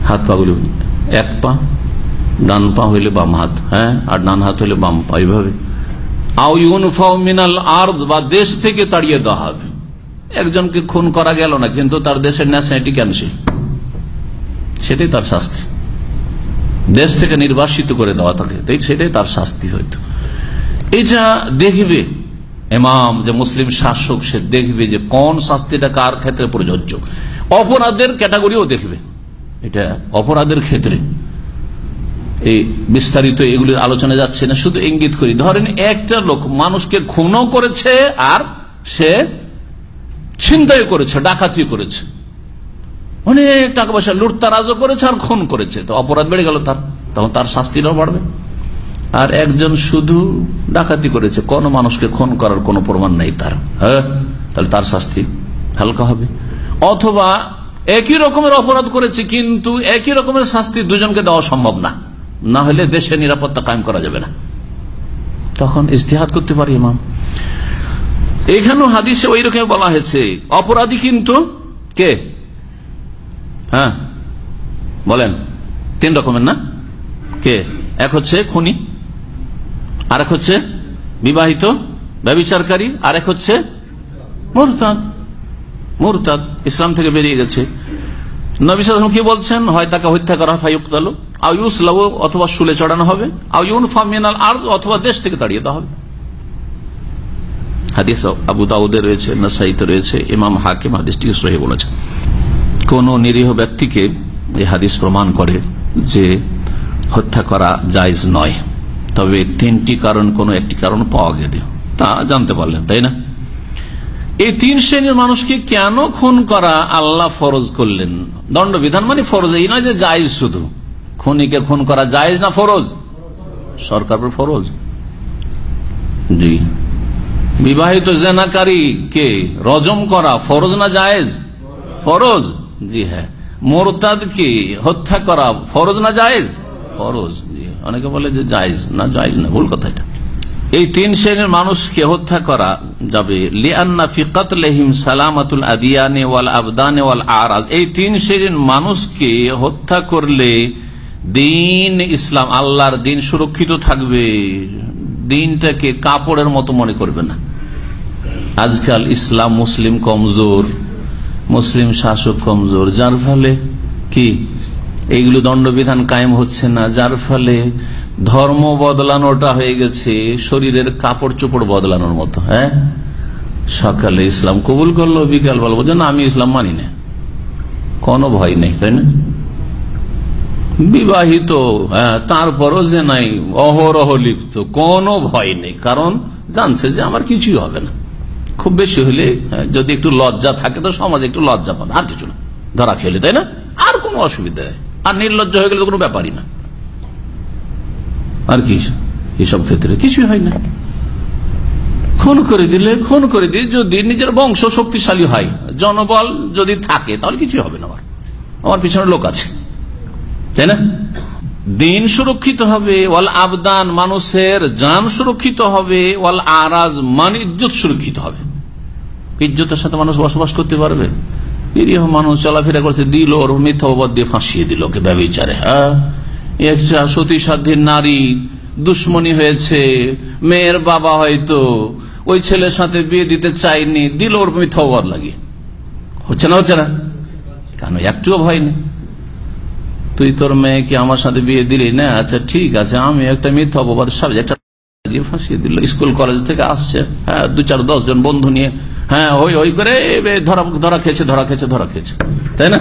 S3: হাত পাগুলি এক পা, ডান পা হইলে বাম হাত হ্যাঁ আর ডান হাত হইলে বাম পা, এইভাবে। মিনাল আর্দ, বা দেশ থেকে তাড়িয়ে দেওয়া হবে। একজনকে খুন করা গেল না, কিন্তু তার দেশের ন্যাশনালিটি ক্যান্সেল সেটাই তার শাস্তি। দেশ থেকে নির্বাসিত করে দেওয়া থাকে সেটাই তার শাস্তি হইতো এটা দেখবে। এমাম যে মুসলিম শাসক, সে দেখবে যে কোন শাস্তিটা কার ক্ষেত্রে প্রযোজ্য। অপরাধের ক্যাটাগরিও দেখবে। এটা অপরাধের ক্ষেত্রে। এই বিস্তারিত এগুলির আলোচনা যাচ্ছে না, শুধু ইঙ্গিত করি। ধরেন একটা লোক মানুষকে খুনও করেছে আর সে ছিনতাই করেছে ডাকাতি করেছে। অনেক টাকা পয়সা লুটতারাজও করেছে আর খুন করেছে। তো অপরাধ বেড়ে গেল তার। তখন তার শাস্তিটাও বাড়বে। আর একজন শুধু ডাকাতি করেছে, কোন মানুষকে খুন করার কোন প্রমাণ নেই তার। হ্যাঁ? তাহলে তার শাস্তি হালকা হবে। অথবা একই রকমের অপরাধ করেছে, কিন্তু একই রকমের শাস্তি দুজনকে দেওয়া সম্ভব না। না হলে দেশের নিরাপত্তা কায়েম করা যাবে না। তখন ইস্তেহাদ করতে পারি ইমাম। এখানেও হাদিসে ওই রকম বলা হয়েছে, অপরাধী কিন্তু কে? হ্যাঁ? বলেন। তিন রকমের না? কে? এক হচ্ছে খুনি আর এক হচ্ছে বিবাহিত, ব্যবিচারকারী আর এক হচ্ছে মোরতাদ। মোরতাদ ইসলাম থেকে বেরিয়ে গেছে। নবী কি বলছেন? হয় তাকে হত্যা করা ফাইউক্তালো আউসলাব অথবা শুলে চড়ানো হবে। আউন ফামিনাল আর অথবা দেশ থেকে তাড়িয়ে দেওয়া হবে। হাদিস আবু দাউদে রয়েছে, নাসাইতে রয়েছে, ইমাম হাকিম হাদিসটিকে সহি বলেছে কোন নিরীহ ব্যক্তিকে এই হাদিস প্রমাণ করে যে হত্যা করা জায়জ নয়। তবে তিনটি কারণ, কোন একটি কারণ পাওয়া গেলে। তা জানতে পারলেন, তাই না? এই তিন শ্রেণির মানুষকে কেন খুন করা আল্লাহ ফরজ করলেন? দণ্ডবিধান মানে ফরজ, এই নয় যে জায়জ শুধু। খুনিকে খুন করা জায়জ না ফরজ? সরকার ফরজ। জি। বিবাহিত জেনাকারী কে রজম করা ফরজ না জায়েজ? ফরজ। জি হ্যাঁ। মোরতাদ কে হত্যা করা ফরজ না জায়েজ? ফরজ। অনেকে বলে যে জায়েজ, না, জায়জ না, ভুল কথা এটা। এই তিন শ্রেণির মানুষকে হত্যা করা যাবে। লিয়ান্না ফিকাত লেহিম সালামাতুল আদিয়ানে ওয়াল আবদানে ওয়াল আরাজ। এই তিন শ্রেণির মানুষকে হত্যা করলে দিন ইসলাম, আল্লাহর দিন সুরক্ষিত থাকবে। দিনটাকে কাপড়ের মতো মনে করবে না। আজকাল ইসলাম মুসলিম কমজোর, মুসলিম শাসক কমজোর। যার ফলে কি? এইগুলো দণ্ডবিধান কায়েম হচ্ছে না যার ফলে ধর্ম বদলানোটা হয়ে গেছে শরীরের কাপড় চোপড় বদলানোর মতো হ্যাঁ? সকালে ইসলাম কবুল করল বিকাল বলব যে না আমি ইসলাম মানি না। কোনো ভয় নেই তাই না? বিবাহিত হ্যাঁ, তারপরও যে নাই অহরহ লিপ্ত কোনো ভয় নেই কারণ জানছে যে আমার কিছুই হবে না। খুব বেশি হলে হ্যাঁ, যদি একটু লজ্জা থাকে তো সমাজে একটু লজ্জা পাবে আর কিছু না। ধরা খেলে তাই না? আর কোনো অসুবিধা নেই। আর নির্লজ্জ হয়ে গেলে কোনো ব্যাপারই না। আর কি এসব ক্ষেত্রে? কিছুই হয় না। খুন করে দিলে খুন করে দিয়ে যদি নিজের বংশ শক্তিশালী হয়, জনবল যদি থাকে, তাহলে কিছুই হবে না আমার। আমার পিছনে লোক আছে। তাই না? দিন সুরক্ষিত হবে, ওয়াল আবদান মানুষের যান সুরক্ষিত হবে, ওয়াল আরাজ মান ইজ্জত সুরক্ষিত হবে। ইজ্জতের সাথে মানুষ বসবাস করতে পারবে। নিরীহ মানুষ চলাফেরা করছে, দিল ওর মিথ্যা অবাদ দিয়ে ফাঁসিয়ে দিল, ওকে ব্যবচারে হ্যাঁ সতী সাধ্যের নারী দুশ্মনী হয়েছে, মেয়ের বাবা হয়তো ওই ছেলের সাথে বিয়ে দিতে চাইনি দিল ওর মিথ্যা অবাদ লাগিয়ে। হচ্ছে না হচ্ছে না? কেন, একটুও ভয় নেই? তুই তোর মেয়েকে আমার সাথে বিয়ে দিলি না? আচ্ছা ঠিক আছে, আমি একটা মিথ্যা অপবাদ সাবজেক্ট ফাঁসিয়ে দিল। স্কুল, কলেজ থেকে আসছে হ্যাঁ দু চার দশ জন বন্ধু নিয়ে হ্যাঁ ওই ওই করে ধরা ধরা খেয়েছে ধরা খেয়েছে ধরা খেয়েছে। তাই না?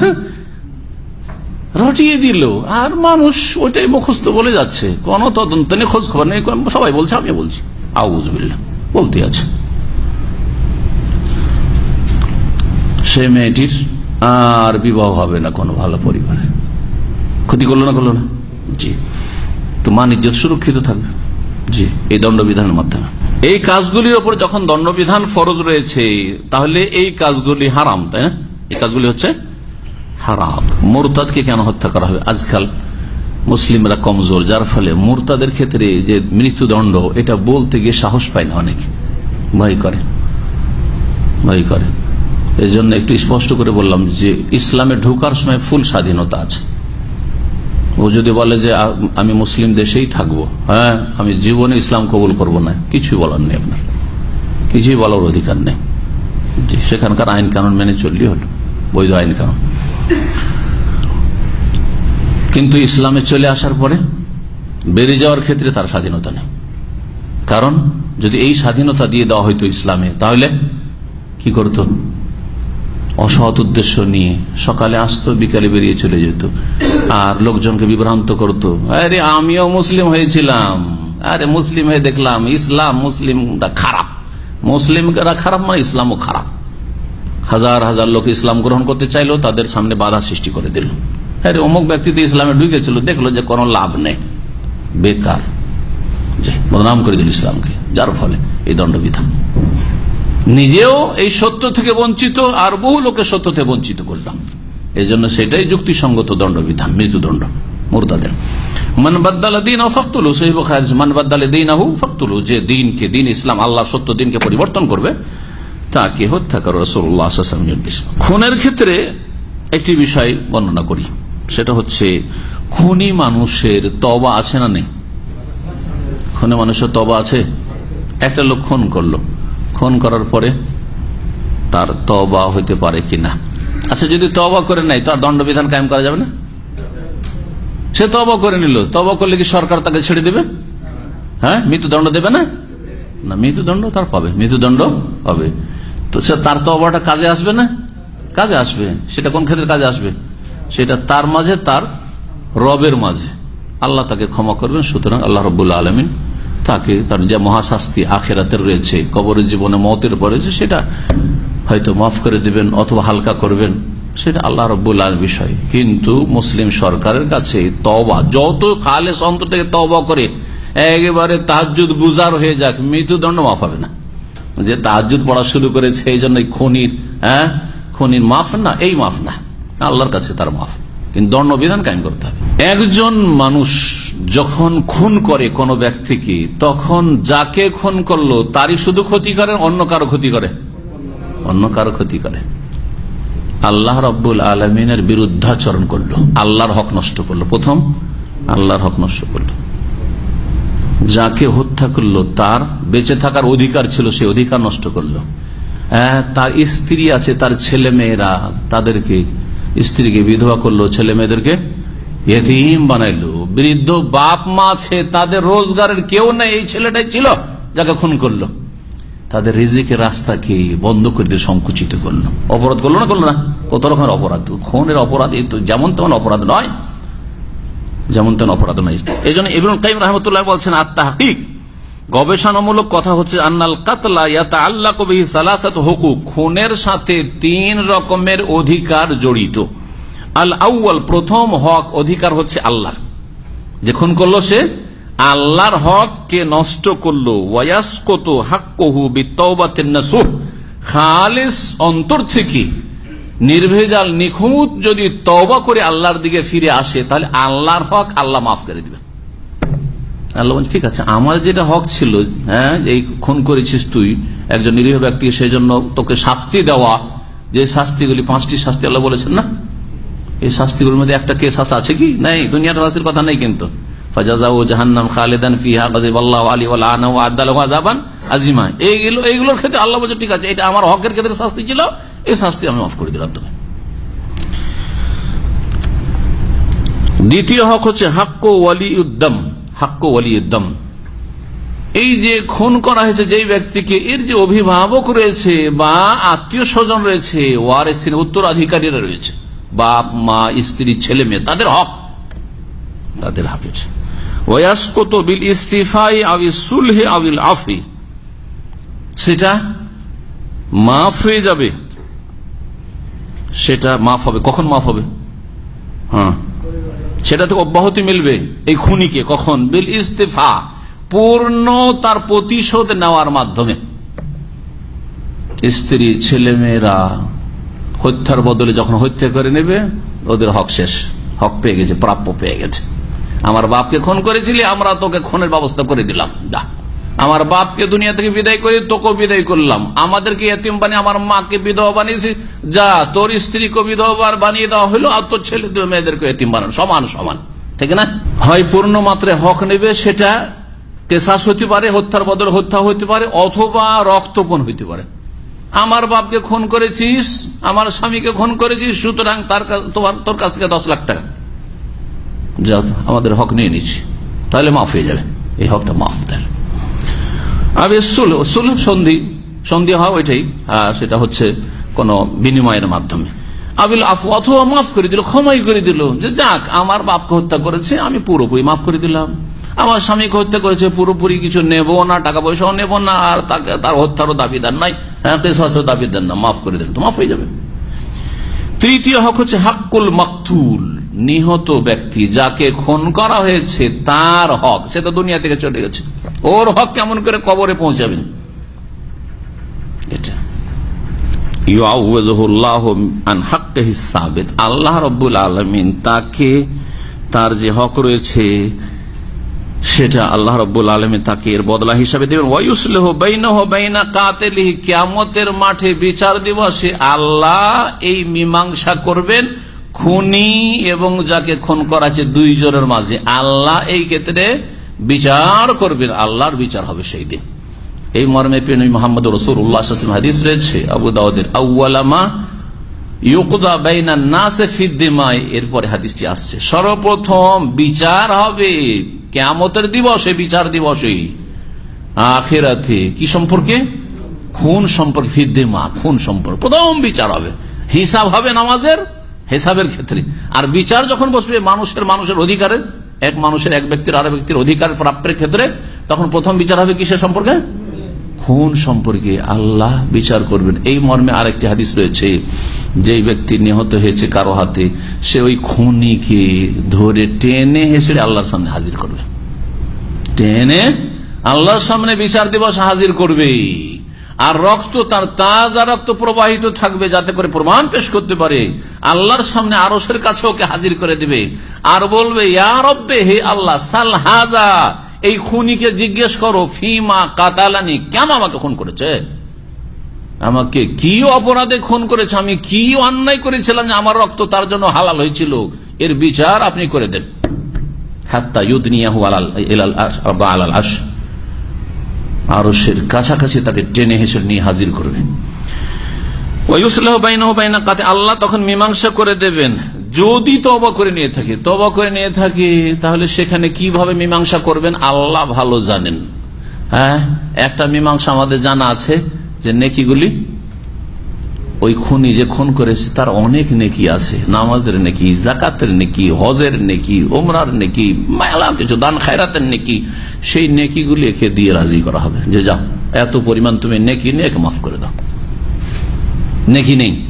S3: রটিয়ে দিল। আর মানুষ ওইটাই মুখস্থ বলে যাচ্ছে। কোন তদন্ত নেই, খোঁজ খবর নেই সবাই বলছে আমি বলছি। আউজ আউজবিল্লা বলতে আছে। সে মেয়েটির আর বিবাহ হবে না কোনো ভালো পরিবারে। ক্ষতি করল না করল না? জি। তো মান ইজ্জত সুরক্ষিত থাকবে। জি, এই দণ্ডবিধানের মাধ্যমে। এই কাজগুলির ওপর যখন দণ্ডবিধান ফরজ রয়েছে, তাহলে এই কাজগুলি হারাম, তাই না? এই কাজগুলি হচ্ছে হারাম। মোরতাদকে কেন হত্যা করা হবে? আজকাল মুসলিমরা কমজোর, যার ফলে মোরতাদের ক্ষেত্রে যে মৃত্যুদণ্ড, এটা বলতে গিয়ে সাহস পায় না অনেকে। ভয় করে। ভয় করে। এই জন্য একটু স্পষ্ট করে বললাম যে, ইসলামে ঢোকার সময় ফুল স্বাধীনতা আছে। ও যদি বলে যে আমি মুসলিম দেশেই থাকব। হ্যাঁ আমি জীবনে ইসলাম কবুল করব না। কিছুই বলার নেই আপনার। কিছুই বলার অধিকার নেই। সেখানকার আইন কানুন মেনে চললেই হলো। বৈধ আইন কানুন। কিন্তু ইসলামে চলে আসার পরে বেরিয়ে যাওয়ার ক্ষেত্রে তার স্বাধীনতা নেই। কারণ যদি এই স্বাধীনতা দিয়ে দেওয়া হইতো ইসলামে, তাহলে কি করত? অসৎ উদ্দেশ্য নিয়ে সকালে আসতো, বিকালে বেরিয়ে চলে যেত। আর লোকজনকে বিভ্রান্ত করত। আরে আমিও মুসলিম হয়েছিলাম। আরে মুসলিম হয়ে দেখলাম, ইসলাম মুসলিমরা খারাপ। মুসলিমরা খারাপ মানে ইসলামও খারাপ। হাজার হাজার লোক ইসলাম গ্রহণ করতে চাইলো, তাদের সামনে বাধা সৃষ্টি করে দিল। আরে অমুক ব্যক্তি তো ইসলামে ঢুকেছিল, দেখল যে কোনো লাভ নেই। বেকার। বদনাম করে দিল ইসলামকে, যার ফলে এই দণ্ডবিধান। নিজেও এই সত্য থেকে বঞ্চিত আর বহু লোকের সত্য থেকে বঞ্চিত করলাম। এই জন্য সেটাই যুক্তিসঙ্গত দণ্ডবিধান, মৃত্যুদণ্ড, মুরতাদের। মানবাদ্দাল দিন ফক্তুলু সেই মানবাদ্দালে দিন আহু যে দিনকে, দিন ইসলাম, আল্লাহ সত্য দিনকে পরিবর্তন করবে, তাকে হত্যা করো রসুল্লাহ নির্দেশ খুনের ক্ষেত্রে একটি বিষয় বর্ণনা করি, সেটা হচ্ছে খুনি মানুষের তবা আছে না নেই? খুনে মানুষের তবা আছে? একটা লোক খুন করল। খুন করার পরে তার তবা হইতে পারে কিনা। আচ্ছা যদি তবা করে নাই তার দণ্ডবিধান কায়েম করা যাবে না? সে তবা করে নিল। তবা করলে কি সরকার তাকে ছেড়ে দেবে? হ্যাঁ মৃত্যুদণ্ড দেবে না? না মৃত্যুদণ্ড তার পাবে। মৃত্যুদণ্ড পাবে। তো সে তার তবাটা কাজে আসবে না? কাজে আসবে। সেটা কোন ক্ষেত্রে কাজে আসবে? সেটা তার মাঝে, তার রবের মাঝে। আল্লাহ তাকে ক্ষমা করবেন। সুতরাং আল্লাহ রবুল্লা আলমিন তাকে তার যে মহাশাস্তি আখেরাতের রয়েছে, কবরের জীবনে মতের পরে সেটা হয়তো মাফ করে দিবেন অথবা হালকা করবেন, সেটা আল্লাহ রব্বুল্লাহ বিষয়। কিন্তু মুসলিম সরকারের কাছে তবা যত খালেস অন্তর থেকে তবা করে, একেবারে তাহাজুদ গুজার হয়ে যাক, মৃত্যুদণ্ড মাফ হবে না। যে তাহাজুদ পড়া শুরু করেছে, এই জন্য খনির হ্যাঁ? খনির মাফ না, এই মাফ না। আল্লাহর কাছে তার মাফ। কিন্তু দণ্ডবিধান কায়েম করতে হবে। একজন মানুষ যখন খুন করে কোন ব্যক্তিকে তখন যাকে খুন করল তারই শুধু ক্ষতি করে অন্য কারও ক্ষতি করে? অন্য কারও ক্ষতি করে। আল্লাহ রব্বুল আলমিনের বিরুদ্ধাচরণ করল। আল্লাহর হক নষ্ট করল। প্রথম আল্লাহর হক নষ্ট করল। যাকে হত্যা করল তার বেঁচে থাকার অধিকার ছিল সে অধিকার নষ্ট করল। হ্যাঁ, তার স্ত্রী আছে তার ছেলে মেয়েরা তাদেরকে স্ত্রীকে বিধবা করল, ছেলে মেয়েদেরকে এতিম বানাইলো। বৃদ্ধ বাপ, মা আছে তাদের রোজগারের কেউ নেই, এই ছেলেটাই ছিল যাকে খুন করল। তাদের রিজিকের রাস্তাকে বন্ধ করে দিয়ে সংকুচিত করল। অপরাধ করল না করল না? কত রকমের অপরাধ? খুনের অপরাধ যেমন তেমন অপরাধ নয়, যেমন তেমন অপরাধ নয়। এই জন্য ইবরুল কাইম রহমতুল্লাহ বলছেন আত্মা হাকিক গবেষণামূলক কথা হচ্ছে, আন্নাল কাতলা ইয়াতা আল্লাহ কবি সালাসাত হুকুক, খুনের সাথে তিন রকমের অধিকার জড়িত। আল আউ্ল প্রথম হক অধিকার হচ্ছে আল্লাহ যে খুন করল সে, আল্লাহর হক কে নষ্ট করল। ওয়াসকত হাক্কহু বিত্তবাতেন্নাসুহ খালিস অন্তর থেকে নির্ভেজাল, নিখুঁত যদি তওবা করে আল্লাহর দিকে ফিরে আসে, তাহলে আল্লাহর হক আল্লাহ মাফ করে দিবেন। আল্লাহ বলছে, ঠিক আছে, আমার যেটা হক ছিল হ্যাঁ এই খুন করেছিস তুই, একজন নিরীহ ব্যক্তি সেই জন্য তোকে শাস্তি দেওয়া, যে শাস্তিগুলি, পাঁচটি শাস্তি আল্লাহ বলেছেন না? এই শাস্তিগুলোর মধ্যে একটা কেস আছে কি? নাই, দুনিয়ার শাস্তির কথা নেই কিন্তু। জাহান্নাম খালেদান আযাবান এইগুলো, এইগুলোর ক্ষেত্রে আল্লাহ ঠিক আছে, এটা আমার হকের ক্ষেত্রে শাস্তি ছিল, এই শাস্তি আমি করে দিলাম দ্বিতীয় হক হচ্ছে হাক্ক ওয়ালি উদ্দম হাক্ক ওয়ালি উদ্দম এই যে খুন করা হয়েছে যেই ব্যক্তিকে, এর যে অভিভাবক রয়েছে বা আত্মীয় স্বজন রয়েছে ওয়ারেসিন উত্তরাধিকারীরা রয়েছে। বাপ, মা, স্ত্রী, ছেলে, মেয়ে, তাদের হক, তাদের হাফেজ। ওয়াসকত বিল ইস্তিফাই আবিল সুলহে আবিল আফি। সেটা মাফ হয়ে যাবে। সেটা মাফ হবে। কখন মাফ হবে? হ্যাঁ। সেটা তো অব্যাহতি মিলবে। এই খুনিকে কখন? বিল ইস্তেফা, পূর্ণ তার প্রতিশোধ নেওয়ার মাধ্যমে। স্ত্রী ছেলে মেয়েরা হত্যার বদলে যখন হত্যা করে নেবে, ওদের হক শেষ। হক পেয়ে গেছে, প্রাপ্য পেয়ে গেছে। আমার বাপকে খুন করেছিলি, আমরা তোকে খুনের ব্যবস্থা করে দিলাম। যা। আমার বাপকে দুনিয়া থেকে বিদায় করে তোকে বিদায় করলাম। আমাদেরকে এতিম বানিয়ে আমার মাকে বিধবা বানিয়েছি। যা তোর স্ত্রীকে বিধবা বানিয়ে দেওয়া হলো আর তোর ছেলে মেয়েদেরকে এতিম বানানো। সমান সমান। ঠিক না? হয় পূর্ণ মাত্রায় হক নেবে, সেটা কেসাস হতে পারে, হত্যার বদল হত্যা হতে পারে, অথবা রক্তপণ হইতে পারে। আমার বাপকে খুন করেছিস, আমার স্বামীকে খুন করেছিস, সুতরাং তার তোমার, তোর কাছ থেকে দশ লাখ টাকা। যা, আমাদের হক নিয়ে নিচ্ছি। তাহলে মাফ হয়ে যাবে। এই হকটা মাফ তাহলে আমি সুলভ সন্ধি সন্ধি হওয়া ওইটাই সেটা হচ্ছে কোন বিনিময়ের মাধ্যমে। আবিল আফু, অথবা মাফ করে দিল, ক্ষমাই করে দিল, যে যাক, আমার বাপকে হত্যা করেছে, আমি পুরোপুরি মাফ করে দিলাম। আমার স্বামীকে হত্যা করেছে, পুরোপুরি কিছু নেব না, টাকা পয়সাও নেব না, আর তাকে, তার হত্যারও দাবিদার নাই হ্যাঁ কেসাসও দাবিদার না, মাফ করে দিল, তো মাফ হয়ে যাবে। তৃতীয় হক হচ্ছে হাক্কুল মাকতুল। নিহত ব্যক্তি যাকে খুন করা হয়েছে তার হক। সে তো দুনিয়া থেকে চলে গেছে। ওর হক কেমন করে কবরে পৌঁছাবেন আল্লাহ রব্বুল আলমিন তাকে তার যে হক রয়েছে, সেটা আল্লাহ রব্বুল তাকে এর বদলা হিসাবে দেবেন। ওয়ুসলেহ কাতেলিহি। কেমতের মাঠে বিচার দিবসে আল্লাহ এই মীমাংসা করবেন। খুনি এবং যাকে খুন করাছে দুই জনের মাঝে। আল্লাহ এই ক্ষেত্রে বিচার করবেন। আল্লাহর বিচার হবে সেই দিন। এই মর্মে পেন মোহাম্মদ রসুল উল্লাহ হাদিস রয়েছে, আবু দাউদের আউ্লামা ইউকুদা এরপরে হাদিসটি আসছে। সর্বপ্রথম বিচার হবে কেমতের দিবসে, বিচার দিবসে। আখেরাতে কি সম্পর্কে? খুন সম্পর্কে ফিদ্দিমা খুন সম্পর্ক। প্রথম বিচার হবে। হিসাব হবে নামাজের। হিসাবের ক্ষেত্রে। আর বিচার যখন বসবে মানুষের মানুষের অধিকারের, এক মানুষের এক ব্যক্তির আর ব্যক্তির অধিকার প্রাপ্যের ক্ষেত্রে, তখন প্রথম বিচার হবে কিসের সম্পর্কে? খুন সম্পর্কে। আল্লাহ বিচার করবেন। এই মর্মে আরেকটি হাদিস রয়েছে যে ব্যক্তি নিহত হয়েছে কারও হাতে, সে ওই খুনিকে ধরে টেনে হেসে আল্লাহর সামনে হাজির করবে। টেনে আল্লাহর সামনে বিচার দিবস হাজির করবে আর রক্ত তার তাজা রক্ত প্রবাহিত থাকবে যাতে করে প্রমাণ পেশ করতে পারে। আল্লাহর সামনে আরসের কাছে ওকে হাজির করে দিবে। আর বলবে ইয়ারব্বে হে আল্লাহ, সাল হাজা, এই খুনিকে জিজ্ঞেস করো, ফিমা কাতালানি, কেন আমাকে খুন করেছে? আমাকে কি অপরাধে খুন করেছে? আমি কি অন্যায় করেছিলাম যে আমার রক্ত তার জন্য হালাল হয়েছিল? এর বিচার আপনি করে দেন। হাত্তা ইউদনিয়াহু আলাল আশ। আরসের কাছাকাছি তাকে টেনে হেসে নিয়ে হাজির করবেন আল্লাহ তখন মীমাংসা করে দেবেন। যদি তবা করে নিয়ে থাকে তবা করে নিয়ে থাকে, তাহলে সেখানে কীভাবে মীমাংসা করবেন? আল্লাহ ভালো জানেন। হ্যাঁ একটা মীমাংসা আমাদের জানা আছে যে নেকিগুলি ওই খুনি যে খুন করেছে, তার অনেক নেকি আছে। নামাজের নেকি, জাকাতের নেকি, হজের নেকি ওমরার নেকি, মেলা কিছু, দান খায়রাতের নেকি, সেই নেকিগুলি একে দিয়ে রাজি করা হবে। যে যাও, এত পরিমাণ তুমি নেকি নিয়ে একে মাফ করে দাও। নেকি নেই।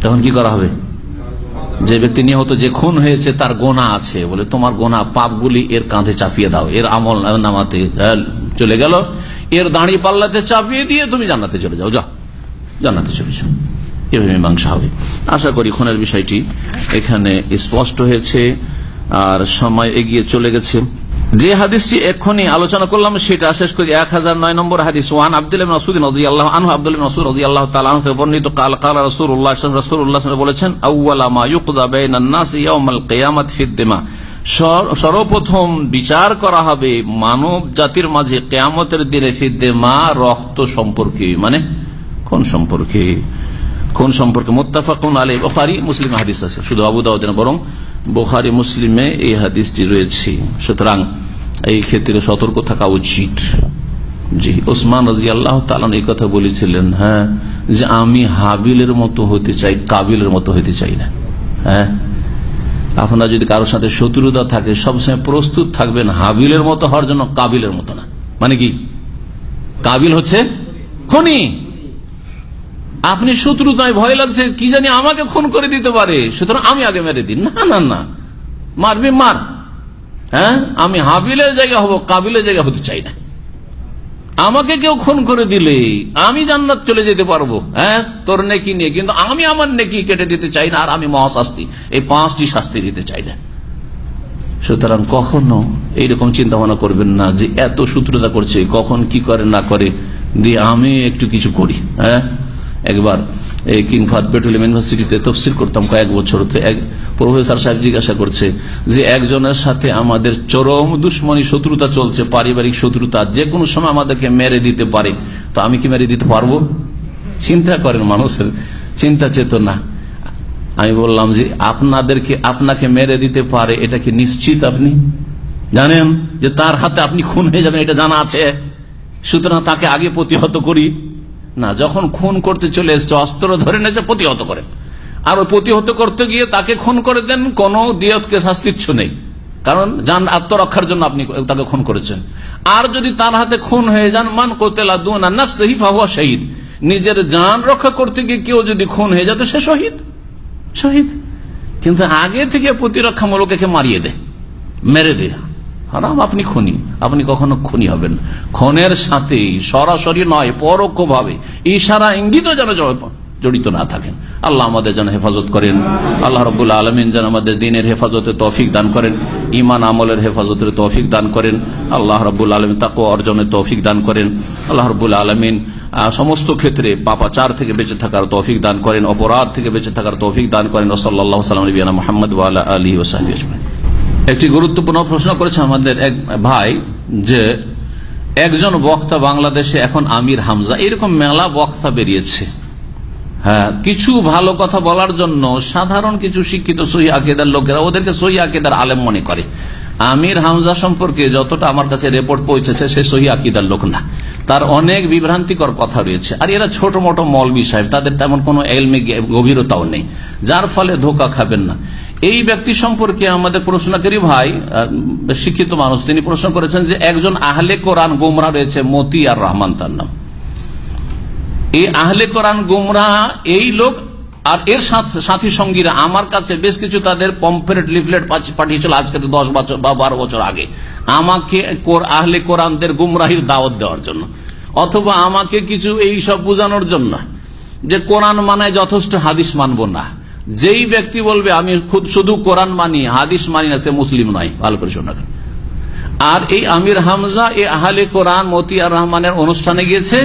S3: তখন কি করা হবে? যে ব্যক্তি নিহত, যে খুন হয়েছে, তার গোনা আছে। বলে, তোমার গোনা পাপগুলি এর কাঁধে চাপিয়ে দাও। এর আমল নামাতে চলে গেল। এর দাঁড়ি পাল্লাতে চাপিয়ে দিয়ে তুমি জান্নাতে চলে যাও। যাও, জান্নাতে চলে যাও। এভাবে মীমাংসা হবে। আশা করি খুনের বিষয়টি এখানে স্পষ্ট হয়েছে আর সময় এগিয়ে চলে গেছে। যে হাদিসটি এক্ষুনি আলোচনা করলাম সেটা শেষ করি। এক হাজার নয় নম্বর হাদিস ওয়ান আব্দুল মসুদ আনহু আব্দুল মসুদ নদী আল্লাহ তালাহ বর্ণিত, কাল কাল রসুল্লাহ রসুল্লাহ বলেছেন ইউকদা ইয়াউমাল কিয়ামত ফিদ্দিমা সর্বপ্রথম বিচার করা হবে মানব জাতির মাঝে কেয়ামতের দিনে ফিদ্দেমা রক্ত সম্পর্কে। মানে কোন সম্পর্কে? কোন সম্পর্কে? মোত্তাফাকুন আলী বখারি, মুসলিম হাদিস আছে। শুধু আবু দাউদ বরং বোখারি, মুসলিমে এই হাদিসটি রয়েছে। সুতরাং এই ক্ষেত্রে সতর্ক থাকা উচিত। জি ওসমান রাজি আল্লাহ তালান এই কথা বলেছিলেন হ্যাঁ যে আমি হাবিলের মতো হতে চাই, কাবিলের মতো হতে চাই না। হ্যাঁ আপনারা যদি কারোর সাথে শত্রুতা থাকে, সবসময় প্রস্তুত থাকবেন হাবিলের মতো হওয়ার জন্য কাবিলের মতো না। মানে কি? কাবিল হচ্ছে খনি। আপনি শত্রুতায় ভয় লাগছে, কি জানি আমাকে খুন করে দিতে পারে। সুতরাং আমি আগে মেরে দিই। না না না। মারবি, মার। হ্যাঁ? আমি হাবিলের জায়গা হব, কাবিলের জায়গা হতে চাই না। আমাকে কেউ খুন করে দিলে আমি জান্নাত চলে যেতে পারব। হ্যাঁ? তোর নেকি নিয়ে। কিন্তু আমি আমার নেকি কেটে দিতে চাই না, আর আমি মহাশাস্তি, এই পাঁচটি শাস্তি দিতে চাই না। সুতরাং কখনো এইরকম চিন্তা ভাবনা করবেন না যে এত সূত্রতা করছে, কখন কি করে না করে, দিয়ে আমি একটু কিছু করি। হ্যাঁ? একবার কিংফাত পেট্রোলিয়াম ইউনিভার্সিটিতে তফসিল করতাম কয়েক বছর এক প্রফেসর সাহেব জিজ্ঞাসা করছে যে, একজনের সাথে আমাদের চরম দুশ্মনী শত্রুতা চলছে, পারিবারিক শত্রুতা, যে কোনো সময় আমাদেরকে মেরে দিতে পারে। তো আমি কি মেরে দিতে পারব? চিন্তা করেন মানুষের, চিন্তা চেতনা। আমি বললাম যে, আপনাদেরকে, আপনাকে মেরে দিতে পারে, এটা কি নিশ্চিত আপনি? জানেন যে তার হাতে আপনি খুন হয়ে যাবেন, এটা জানা আছে। সুতরাং তাকে আগে প্রতিহত করি। না, যখন খুন করতে চলে এসছে, অস্ত্র ধরে নেছে প্রতিহত করেন আর প্রতিহত করতে গিয়ে তাকে খুন করে দেন, কোন দিয়তকে শাস্তিচ্ছ নেই। কারণ যান আত্মরক্ষার জন্য আপনি তাকে খুন করেছেন। আর যদি তার হাতে খুন হয়ে যান, মান কোতেলা দুনা নাফসহি ফাহুয়া শহীদ। নিজের যান রক্ষা করতে গিয়ে কেউ যদি খুন হয়ে যেত সে শহীদ। শহীদ। কিন্তু আগে থেকে প্রতিরক্ষামূলক একে মারিয়ে দে, মেরে দে। হারাম, আপনি খুনি। আপনি কখনো খুনি হবেন খুনের সাথে সরাসরি নয় পরোক্ষ ভাবে ইশারা ইঙ্গিত যেন জড়িত না থাকেন। আল্লাহ আমাদের যেন হেফাজত করেন। আল্লাহ রবুল্লা আলমিন যেন আমাদের দিনের হেফাজতে তৌফিক দান করেন। ইমান আমলের হেফাজতের তৌফিক দান করেন। আল্লাহ রবুল্লা আলমিন তাকে অর্জনের তৌফিক দান করেন। আল্লাহ রবুল্লা আলমিন সমস্ত ক্ষেত্রে পাপাচার থেকে বেঁচে থাকার তৌফিক দান করেন। অপরাধ থেকে বেঁচে থাকার তৌফিক দান করেন। ওসল্লাহ সাল্লাম নবীনা মোহাম্মদ আলী ওসাহি একটি গুরুত্বপূর্ণ প্রশ্ন করেছে আমাদের এক ভাই যে, একজন বক্তা বাংলাদেশে এখন আমির হামজা। এরকম মেলা বক্তা বেরিয়েছে। হ্যাঁ কিছু ভালো কথা বলার জন্য সাধারণ কিছু শিক্ষিত সহি আকেদার লোকেরা ওদেরকে সহি আকেদার আলেম মনে করে। আমির হামজা সম্পর্কে যতটা আমার কাছে রিপোর্ট পৌঁছেছে, সে সহি আকিদার লোক না। তার অনেক বিভ্রান্তিকর কথা রয়েছে। আর এরা ছোট মোটো মলবি সাহেব, তাদের তেমন কোনো এলমে গভীরতাও নেই। যার ফলে ধোকা খাবেন না। এই ব্যক্তি সম্পর্কে আমাদের প্রশ্নকারী ভাই শিক্ষিত মানুষ, তিনি প্রশ্ন করেছেন যে একজন আহলে কোরআন গোমরা রয়েছে, মতি আর রহমান তার নাম। এই আহলে কোরআন গোমরা, এই লোক আর এর সাথী সঙ্গীরা আমার কাছে বেশ কিছু তাদের পম্পলেট লিফলেট পাঠিয়েছিল আজকে দশ বছর বা বারো বছর আগে। আমাকে আহলে কোরআনদের গুমরাহির দাওয়াত দেওয়ার জন্য। অথবা আমাকে কিছু এই সব বোঝানোর জন্য যে কোরআন মানায় যথেষ্ট হাদিস মানব না। যেই ব্যক্তি বলবে, আমি শুধু কোরআন মানি, হাদিস মানি না, সে মুসলিম নয়। ভালো করে শোনা আর এই আমির হামজা এ আহলে কোরআন আর রহমানের অনুষ্ঠানে গিয়েছে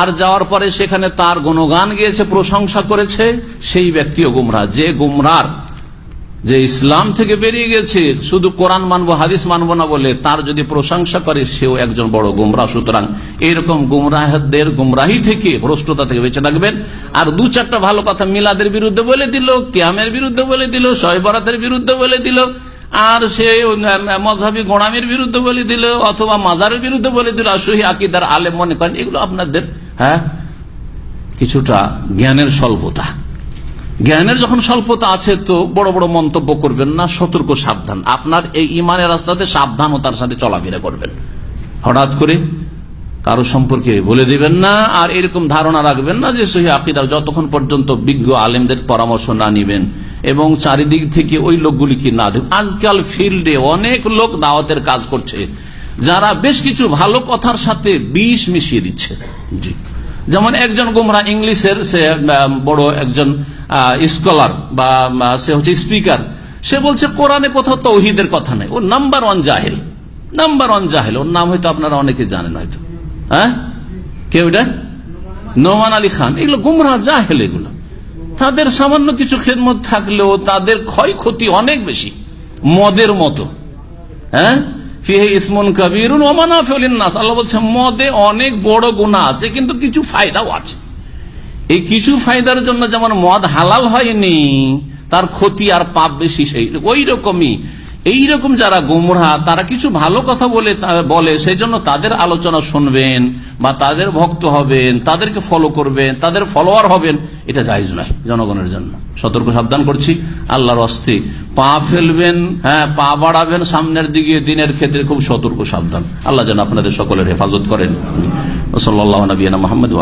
S3: আর যাওয়ার পরে সেখানে তার গণগান গিয়েছে, প্রশংসা করেছে, সেই ব্যক্তিও গুমরা যে গুমরার যে ইসলাম থেকে বেরিয়ে গেছে, শুধু কোরআন মানবো, হাদিস মানবো না বলে তার যদি প্রশংসা করে, সেও একজন বড় গুমরা সুতরাং এইরকম গুমরাহদের গুমরাহি থেকে ভ্রষ্টতা থেকে বেঁচে থাকবেন। আর দু চারটা ভালো কথা মিলাদের বিরুদ্ধে বলে দিল, ক্যামের বিরুদ্ধে বলে দিল শহবরাতের বিরুদ্ধে বলে দিল, আর সে মজাবি গোড়ামের বিরুদ্ধে বলে দিল, অথবা মাজারের বিরুদ্ধে বলে দিল সহি আকিদার আলে মনে করেন, এগুলো আপনাদের হ্যাঁ কিছুটা জ্ঞানের স্বল্পতা। জ্ঞানের যখন স্বল্পতা আছে তো বড় বড় মন্তব্য করবেন না, সতর্ক, সাবধান। আপনার এই ইমানের রাস্তাতে সাবধানতার সাথে চলাফেরা করবেন। হঠাৎ করে কারও সম্পর্কে বলে দিবেন না, আর এরকম ধারণা রাখবেন না যে সহি আকিদা, যতক্ষণ পর্যন্ত বিজ্ঞ আলেমদের পরামর্শ না নিবেন এবং চারিদিক থেকে ওই লোকগুলিকে না দেবেন আজকাল ফিল্ডে অনেক লোক দাওয়াতের কাজ করছে, যারা বেশ কিছু ভালো কথার সাথে বিষ মিশিয়ে দিচ্ছে। জি। যেমন একজন গুমরা ইংলিশের, সে বড় একজন স্কলার বা সে হচ্ছে স্পিকার সে বলছে, কোরআনে কোথাও তৌহিদের কথা নেই। ও নাম্বার ওয়ান জাহেল। নাম্বার ওয়ান জাহেল। ওর নাম হয়তো আপনারা অনেকে জানেন হয়তো। হ্যাঁ? কেউ এটা? নোমান আলী খান। এগুলো গুমরা জাহেল এগুলো। তাদের সামান্য কিছু খেদমত থাকলেও তাদের ক্ষয়ক্ষতি অনেক বেশি। মদের মতো। হ্যাঁ? ফিহে ইসমন কবির ওমানাফিনাস আল্লাহ বলছে মদে অনেক বড় গুণা আছে, কিন্তু কিছু ফায়দাও আছে। এই কিছু ফায়দার জন্য যেমন মদ হালাল হয়নি, তার ক্ষতি আর পাপ বেশি সেই ওই রকমই এইরকম যারা গুমরা, তারা কিছু ভালো কথা বলে বলে সেই জন্য তাদের আলোচনা শুনবেন বা তাদের ভক্ত হবেন, তাদেরকে ফলো করবেন, তাদের ফলোয়ার হবেন, এটা জায়জ নয় জনগণের জন্য। সতর্ক সাবধান করছি, আল্লাহর অস্তে পা ফেলবেন হ্যাঁ পা বাড়াবেন সামনের দিকে, দিনের ক্ষেত্রে খুব সতর্ক সাবধান। আল্লাহ যেন আপনাদের সকলের হেফাজত করেন। সাল্লাহ নবীনা মোহাম্মদ